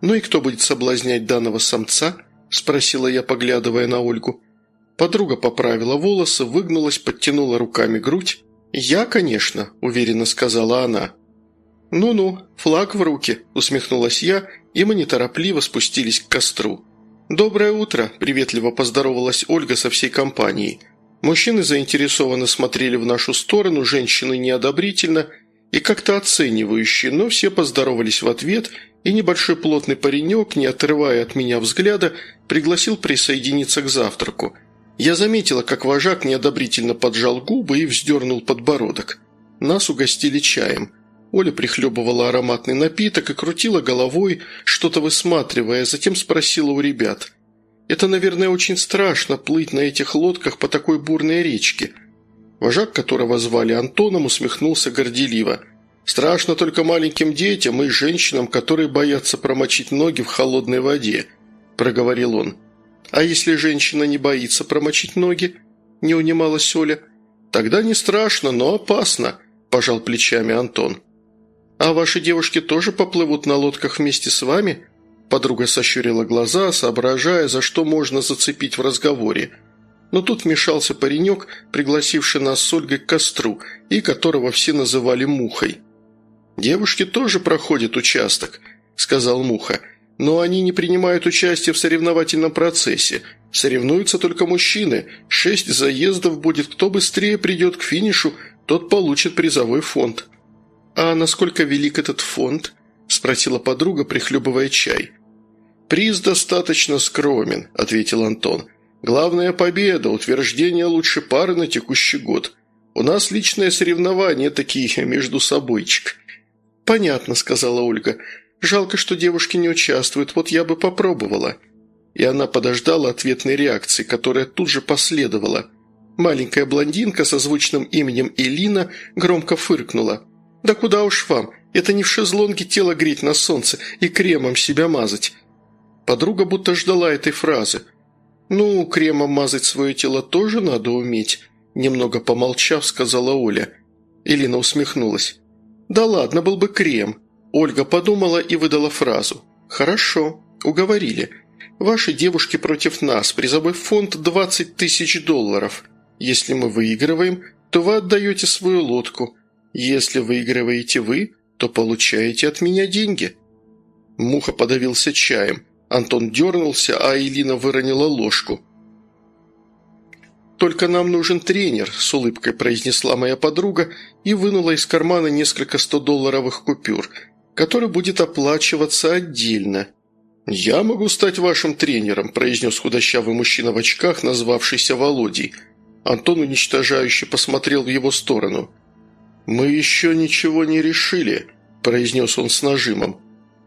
«Ну и кто будет соблазнять данного самца?» – спросила я, поглядывая на Ольгу. Подруга поправила волосы, выгнулась, подтянула руками грудь. «Я, конечно», – уверенно сказала она. «Ну-ну, флаг в руки», – усмехнулась я, и мы неторопливо спустились к костру. «Доброе утро», – приветливо поздоровалась Ольга со всей компанией. Мужчины заинтересованно смотрели в нашу сторону, женщины неодобрительно и как-то оценивающе, но все поздоровались в ответ, и небольшой плотный паренек, не отрывая от меня взгляда, пригласил присоединиться к завтраку. Я заметила, как вожак неодобрительно поджал губы и вздернул подбородок. Нас угостили чаем. Оля прихлебывала ароматный напиток и крутила головой, что-то высматривая, затем спросила у ребят. «Это, наверное, очень страшно плыть на этих лодках по такой бурной речке». Вожак, которого звали Антоном, усмехнулся горделиво. «Страшно только маленьким детям и женщинам, которые боятся промочить ноги в холодной воде», – проговорил он. «А если женщина не боится промочить ноги?» – не унималась Оля. «Тогда не страшно, но опасно», – пожал плечами Антон. «А ваши девушки тоже поплывут на лодках вместе с вами?» Подруга сощурила глаза, соображая, за что можно зацепить в разговоре. Но тут вмешался паренек, пригласивший нас с Ольгой к костру, и которого все называли Мухой. «Девушки тоже проходят участок», – сказал Муха – но они не принимают участие в соревновательном процессе. Соревнуются только мужчины. Шесть заездов будет. Кто быстрее придет к финишу, тот получит призовой фонд». «А насколько велик этот фонд?» – спросила подруга, прихлебывая чай. «Приз достаточно скромен», – ответил Антон. «Главная победа, утверждение лучшей пары на текущий год. У нас личное соревнование такие между собойчик». «Понятно», – сказала Ольга. Жалко, что девушки не участвуют, вот я бы попробовала». И она подождала ответной реакции, которая тут же последовала. Маленькая блондинка со звучным именем Элина громко фыркнула. «Да куда уж вам, это не в шезлонге тело греть на солнце и кремом себя мазать». Подруга будто ждала этой фразы. «Ну, кремом мазать свое тело тоже надо уметь», немного помолчав, сказала Оля. Элина усмехнулась. «Да ладно, был бы крем. Ольга подумала и выдала фразу. «Хорошо, уговорили. Ваши девушки против нас, призовой фонд 20 тысяч долларов. Если мы выигрываем, то вы отдаете свою лодку. Если выигрываете вы, то получаете от меня деньги». Муха подавился чаем. Антон дернулся, а Элина выронила ложку. «Только нам нужен тренер», – с улыбкой произнесла моя подруга и вынула из кармана несколько сто-долларовых купюр – который будет оплачиваться отдельно. «Я могу стать вашим тренером», – произнес худощавый мужчина в очках, назвавшийся Володей. Антон уничтожающе посмотрел в его сторону. «Мы еще ничего не решили», – произнес он с нажимом.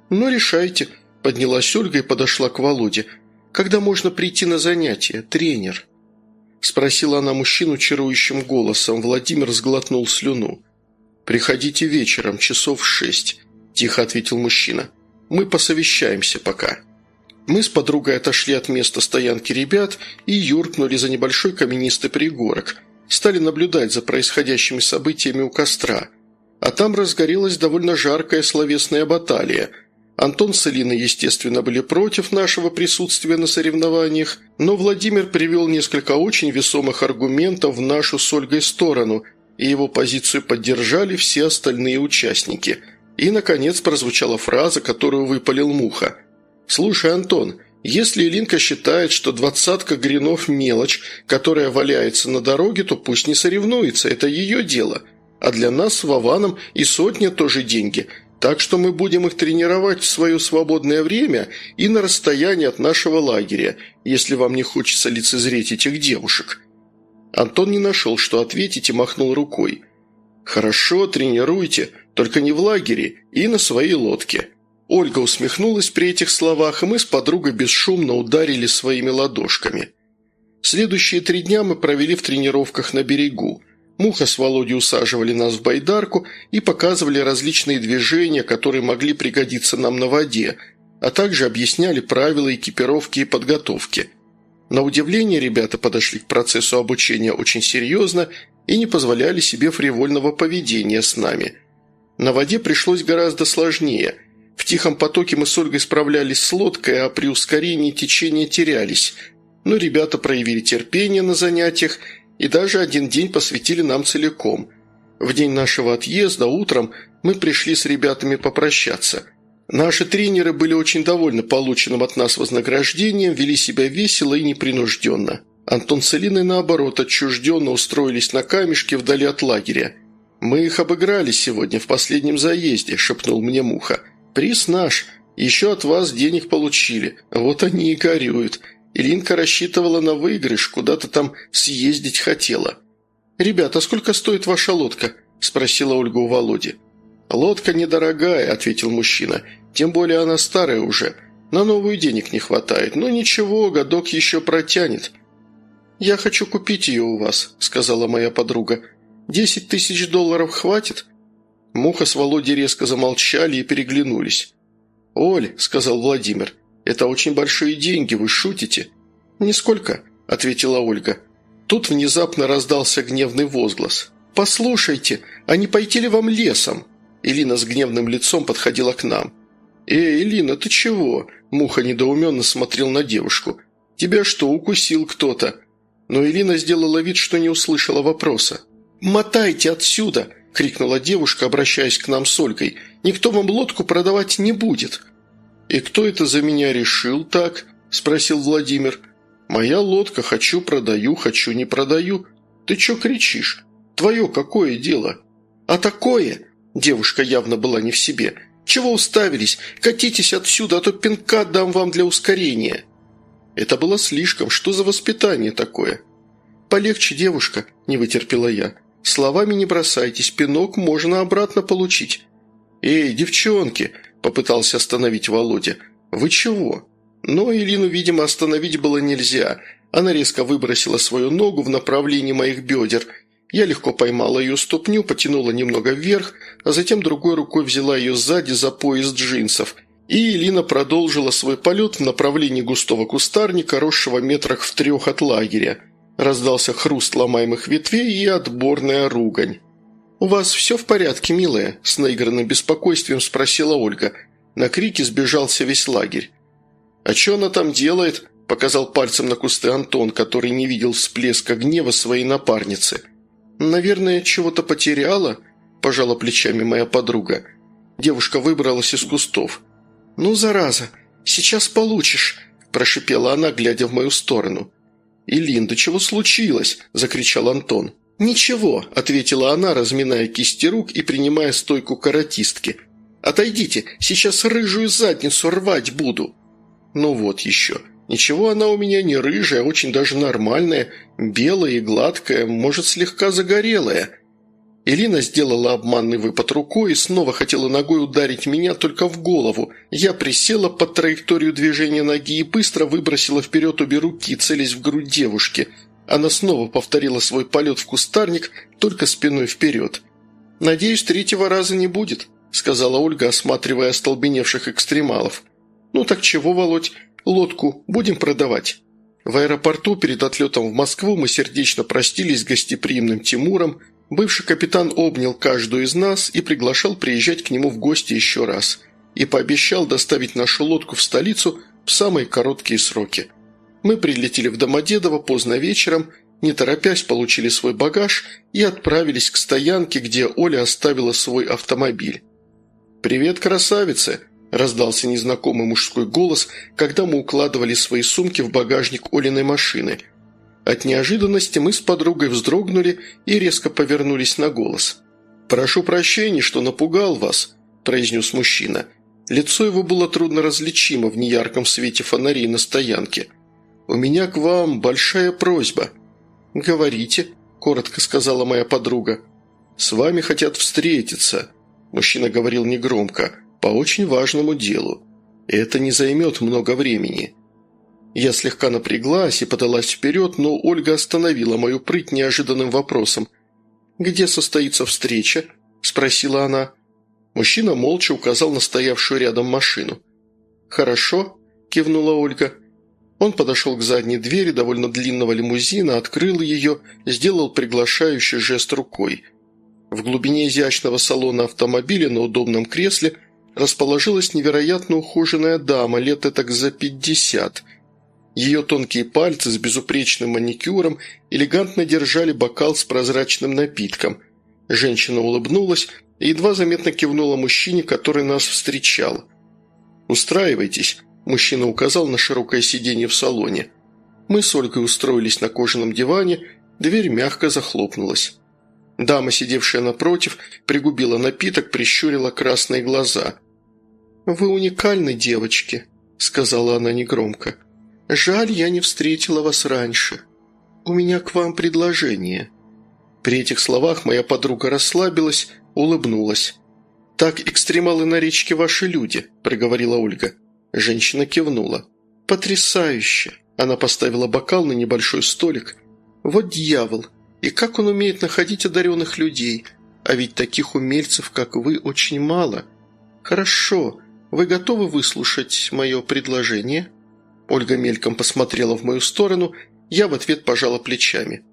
«Ну, решайте», – поднялась Ольга и подошла к Володе. «Когда можно прийти на занятия, тренер?» Спросила она мужчину чарующим голосом. Владимир сглотнул слюну. «Приходите вечером, часов в шесть тихо ответил мужчина. «Мы посовещаемся пока». Мы с подругой отошли от места стоянки ребят и юркнули за небольшой каменистый пригорок. Стали наблюдать за происходящими событиями у костра. А там разгорелась довольно жаркая словесная баталия. Антон с Элиной, естественно, были против нашего присутствия на соревнованиях, но Владимир привел несколько очень весомых аргументов в нашу с Ольгой сторону, и его позицию поддержали все остальные участники – и, наконец, прозвучала фраза, которую выпалил Муха. «Слушай, Антон, если Илинка считает, что двадцатка гринов – мелочь, которая валяется на дороге, то пусть не соревнуется, это ее дело. А для нас с Вованом и сотня тоже деньги, так что мы будем их тренировать в свое свободное время и на расстоянии от нашего лагеря, если вам не хочется лицезреть этих девушек». Антон не нашел, что ответить, и махнул рукой. «Хорошо, тренируйте, только не в лагере и на своей лодке». Ольга усмехнулась при этих словах, и мы с подругой бесшумно ударили своими ладошками. Следующие три дня мы провели в тренировках на берегу. Муха с Володей усаживали нас в байдарку и показывали различные движения, которые могли пригодиться нам на воде, а также объясняли правила экипировки и подготовки. На удивление ребята подошли к процессу обучения очень серьезно и не позволяли себе фривольного поведения с нами. На воде пришлось гораздо сложнее. В тихом потоке мы с Ольгой справлялись с лодкой, а при ускорении течения терялись. Но ребята проявили терпение на занятиях и даже один день посвятили нам целиком. В день нашего отъезда утром мы пришли с ребятами попрощаться. Наши тренеры были очень довольны полученным от нас вознаграждением, вели себя весело и непринужденно. Антон с Элиной, наоборот, отчужденно устроились на камешке вдали от лагеря. «Мы их обыграли сегодня в последнем заезде», – шепнул мне Муха. «Приз наш. Еще от вас денег получили. Вот они и горюют. Илинка рассчитывала на выигрыш, куда-то там съездить хотела». «Ребята, сколько стоит ваша лодка?» – спросила Ольга у Володи. «Лодка недорогая», – ответил мужчина. «Тем более она старая уже. На новую денег не хватает. Но ничего, годок еще протянет». «Я хочу купить ее у вас», – сказала моя подруга. «Десять тысяч долларов хватит?» Муха с Володей резко замолчали и переглянулись. «Оль», – сказал Владимир, – «это очень большие деньги, вы шутите?» «Нисколько», – ответила Ольга. Тут внезапно раздался гневный возглас. «Послушайте, а не пойти ли вам лесом?» Элина с гневным лицом подходила к нам. «Эй, Элина, ты чего?» Муха недоуменно смотрел на девушку. «Тебя что, укусил кто-то?» Но Элина сделала вид, что не услышала вопроса. «Мотайте отсюда!» – крикнула девушка, обращаясь к нам с Ольгой. «Никто вам лодку продавать не будет!» «И кто это за меня решил так?» – спросил Владимир. «Моя лодка, хочу – продаю, хочу – не продаю. Ты чё кричишь? Твое какое дело?» «А такое!» – девушка явно была не в себе. «Чего уставились? Катитесь отсюда, а то пинка дам вам для ускорения!» Это было слишком. Что за воспитание такое? «Полегче, девушка», – не вытерпела я. «Словами не бросайтесь, пинок можно обратно получить». «Эй, девчонки!» – попытался остановить Володя. «Вы чего?» Но Илину, видимо, остановить было нельзя. Она резко выбросила свою ногу в направлении моих бедер. Я легко поймала ее ступню, потянула немного вверх, а затем другой рукой взяла ее сзади за пояс джинсов – и Элина продолжила свой полет в направлении густого кустарника, росшего метрах в трех от лагеря. Раздался хруст ломаемых ветвей и отборная ругань. «У вас все в порядке, милая?» – с наигранным беспокойствием спросила Ольга. На крики сбежался весь лагерь. «А что она там делает?» – показал пальцем на кусты Антон, который не видел всплеска гнева своей напарницы. «Наверное, чего-то потеряла?» – пожала плечами моя подруга. Девушка выбралась из кустов. «Ну, зараза, сейчас получишь!» – прошипела она, глядя в мою сторону. «Илин, чего случилось?» – закричал Антон. «Ничего», – ответила она, разминая кисти рук и принимая стойку каратистки. «Отойдите, сейчас рыжую задницу рвать буду». «Ну вот еще. Ничего она у меня не рыжая, а очень даже нормальная, белая и гладкая, может, слегка загорелая». Элина сделала обманный выпад рукой и снова хотела ногой ударить меня только в голову. Я присела под траекторию движения ноги и быстро выбросила вперед обе руки, целясь в грудь девушки. Она снова повторила свой полет в кустарник, только спиной вперед. «Надеюсь, третьего раза не будет», – сказала Ольга, осматривая остолбеневших экстремалов. «Ну так чего, Володь, лодку будем продавать?» В аэропорту перед отлетом в Москву мы сердечно простились с гостеприимным Тимуром – Бывший капитан обнял каждую из нас и приглашал приезжать к нему в гости еще раз. И пообещал доставить нашу лодку в столицу в самые короткие сроки. Мы прилетели в Домодедово поздно вечером, не торопясь получили свой багаж и отправились к стоянке, где Оля оставила свой автомобиль. «Привет, красавицы!» – раздался незнакомый мужской голос, когда мы укладывали свои сумки в багажник Олиной машины – от неожиданности мы с подругой вздрогнули и резко повернулись на голос. «Прошу прощения, что напугал вас», – произнес мужчина. Лицо его было трудно различимо в неярком свете фонарей на стоянке. «У меня к вам большая просьба». «Говорите», – коротко сказала моя подруга. «С вами хотят встретиться», – мужчина говорил негромко, – «по очень важному делу. Это не займет много времени». Я слегка напряглась и подалась вперед, но Ольга остановила мою прыть неожиданным вопросом. «Где состоится встреча?» – спросила она. Мужчина молча указал на стоявшую рядом машину. «Хорошо», – кивнула Ольга. Он подошел к задней двери довольно длинного лимузина, открыл ее, сделал приглашающий жест рукой. В глубине изящного салона автомобиля на удобном кресле расположилась невероятно ухоженная дама, лет так за пятьдесят. Ее тонкие пальцы с безупречным маникюром элегантно держали бокал с прозрачным напитком. Женщина улыбнулась и едва заметно кивнула мужчине, который нас встречал. «Устраивайтесь», – мужчина указал на широкое сиденье в салоне. Мы с Ольгой устроились на кожаном диване, дверь мягко захлопнулась. Дама, сидевшая напротив, пригубила напиток, прищурила красные глаза. «Вы уникальны, девочки», – сказала она негромко. «Жаль, я не встретила вас раньше. У меня к вам предложение». При этих словах моя подруга расслабилась, улыбнулась. «Так экстремалы на речке ваши люди», – проговорила Ольга. Женщина кивнула. «Потрясающе!» Она поставила бокал на небольшой столик. «Вот дьявол! И как он умеет находить одаренных людей? А ведь таких умельцев, как вы, очень мало. Хорошо, вы готовы выслушать мое предложение?» Ольга мельком посмотрела в мою сторону, я в ответ пожала плечами.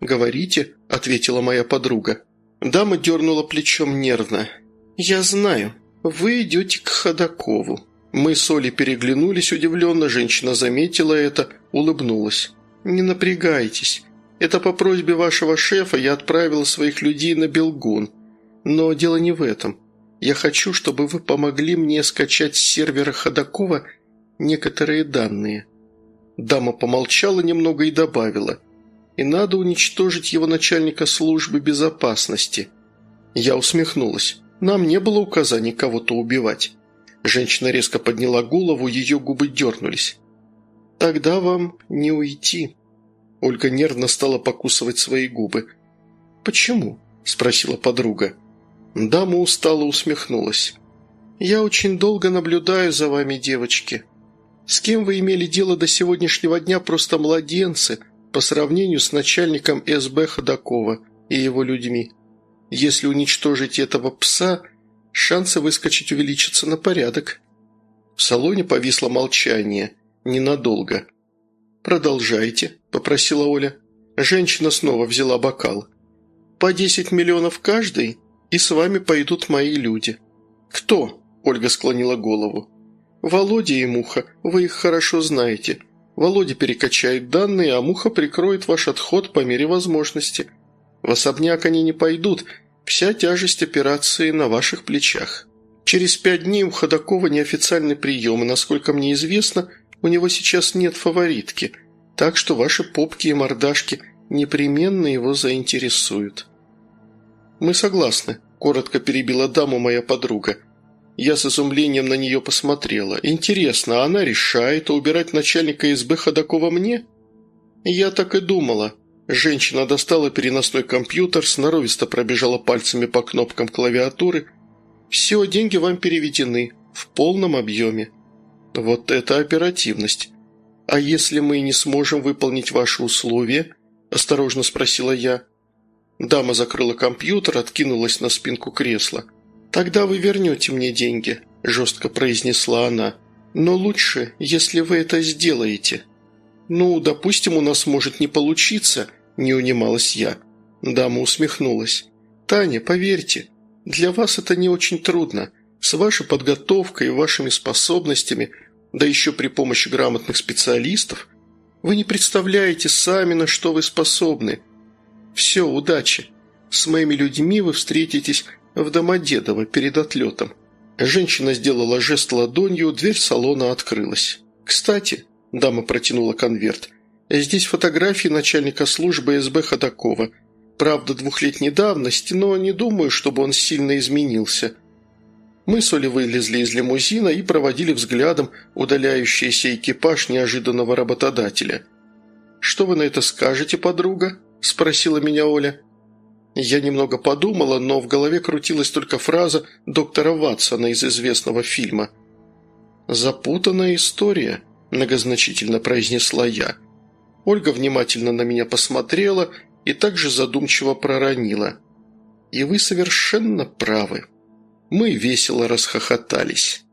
«Говорите», — ответила моя подруга. Дама дернула плечом нервно. «Я знаю. Вы идете к Ходакову». Мы с Олей переглянулись удивленно, женщина заметила это, улыбнулась. «Не напрягайтесь. Это по просьбе вашего шефа я отправила своих людей на Белгун. Но дело не в этом. Я хочу, чтобы вы помогли мне скачать с сервера Ходакова некоторые данные». Дама помолчала немного и добавила. «И надо уничтожить его начальника службы безопасности». Я усмехнулась. Нам не было указаний кого-то убивать. Женщина резко подняла голову, ее губы дернулись. «Тогда вам не уйти». Ольга нервно стала покусывать свои губы. «Почему?» – спросила подруга. Дама устало усмехнулась. «Я очень долго наблюдаю за вами, девочки. С кем вы имели дело до сегодняшнего дня, просто младенцы, по сравнению с начальником СБ Ходакова и его людьми. Если уничтожить этого пса, шансы выскочить увеличатся на порядок». В салоне повисло молчание. Ненадолго. «Продолжайте», – попросила Оля. Женщина снова взяла бокал. «По десять миллионов каждый, и с вами пойдут мои люди». «Кто?» – Ольга склонила голову. «Володя и Муха, вы их хорошо знаете. Володя перекачает данные, а Муха прикроет ваш отход по мере возможности. В особняк они не пойдут, вся тяжесть операции на ваших плечах. Через пять дней у Ходакова неофициальный прием, и, насколько мне известно, у него сейчас нет фаворитки, так что ваши попки и мордашки непременно его заинтересуют». «Мы согласны», – коротко перебила даму моя подруга. Я с изумлением на нее посмотрела. «Интересно, она решает убирать начальника СБ Ходакова мне?» «Я так и думала». Женщина достала переносной компьютер, сноровисто пробежала пальцами по кнопкам клавиатуры. «Все, деньги вам переведены. В полном объеме». «Вот это оперативность. А если мы не сможем выполнить ваши условия?» – осторожно спросила я. Дама закрыла компьютер, откинулась на спинку кресла. «Тогда вы вернете мне деньги», – жестко произнесла она. «Но лучше, если вы это сделаете». «Ну, допустим, у нас может не получиться», – не унималась я. Дама усмехнулась. «Таня, поверьте, для вас это не очень трудно. С вашей подготовкой и вашими способностями, да еще при помощи грамотных специалистов, вы не представляете сами, на что вы способны. Все, удачи. С моими людьми вы встретитесь в Домодедово перед отлетом. Женщина сделала жест ладонью, дверь салона открылась. «Кстати», – дама протянула конверт, – «здесь фотографии начальника службы СБ Ходакова. Правда, двухлетней давности, но не думаю, чтобы он сильно изменился». Мы с Олей вылезли из лимузина и проводили взглядом удаляющийся экипаж неожиданного работодателя. «Что вы на это скажете, подруга?» – спросила меня Оля. Я немного подумала, но в голове крутилась только фраза доктора Ватсона из известного фильма. «Запутанная история», – многозначительно произнесла я. Ольга внимательно на меня посмотрела и также задумчиво проронила. «И вы совершенно правы». Мы весело расхохотались.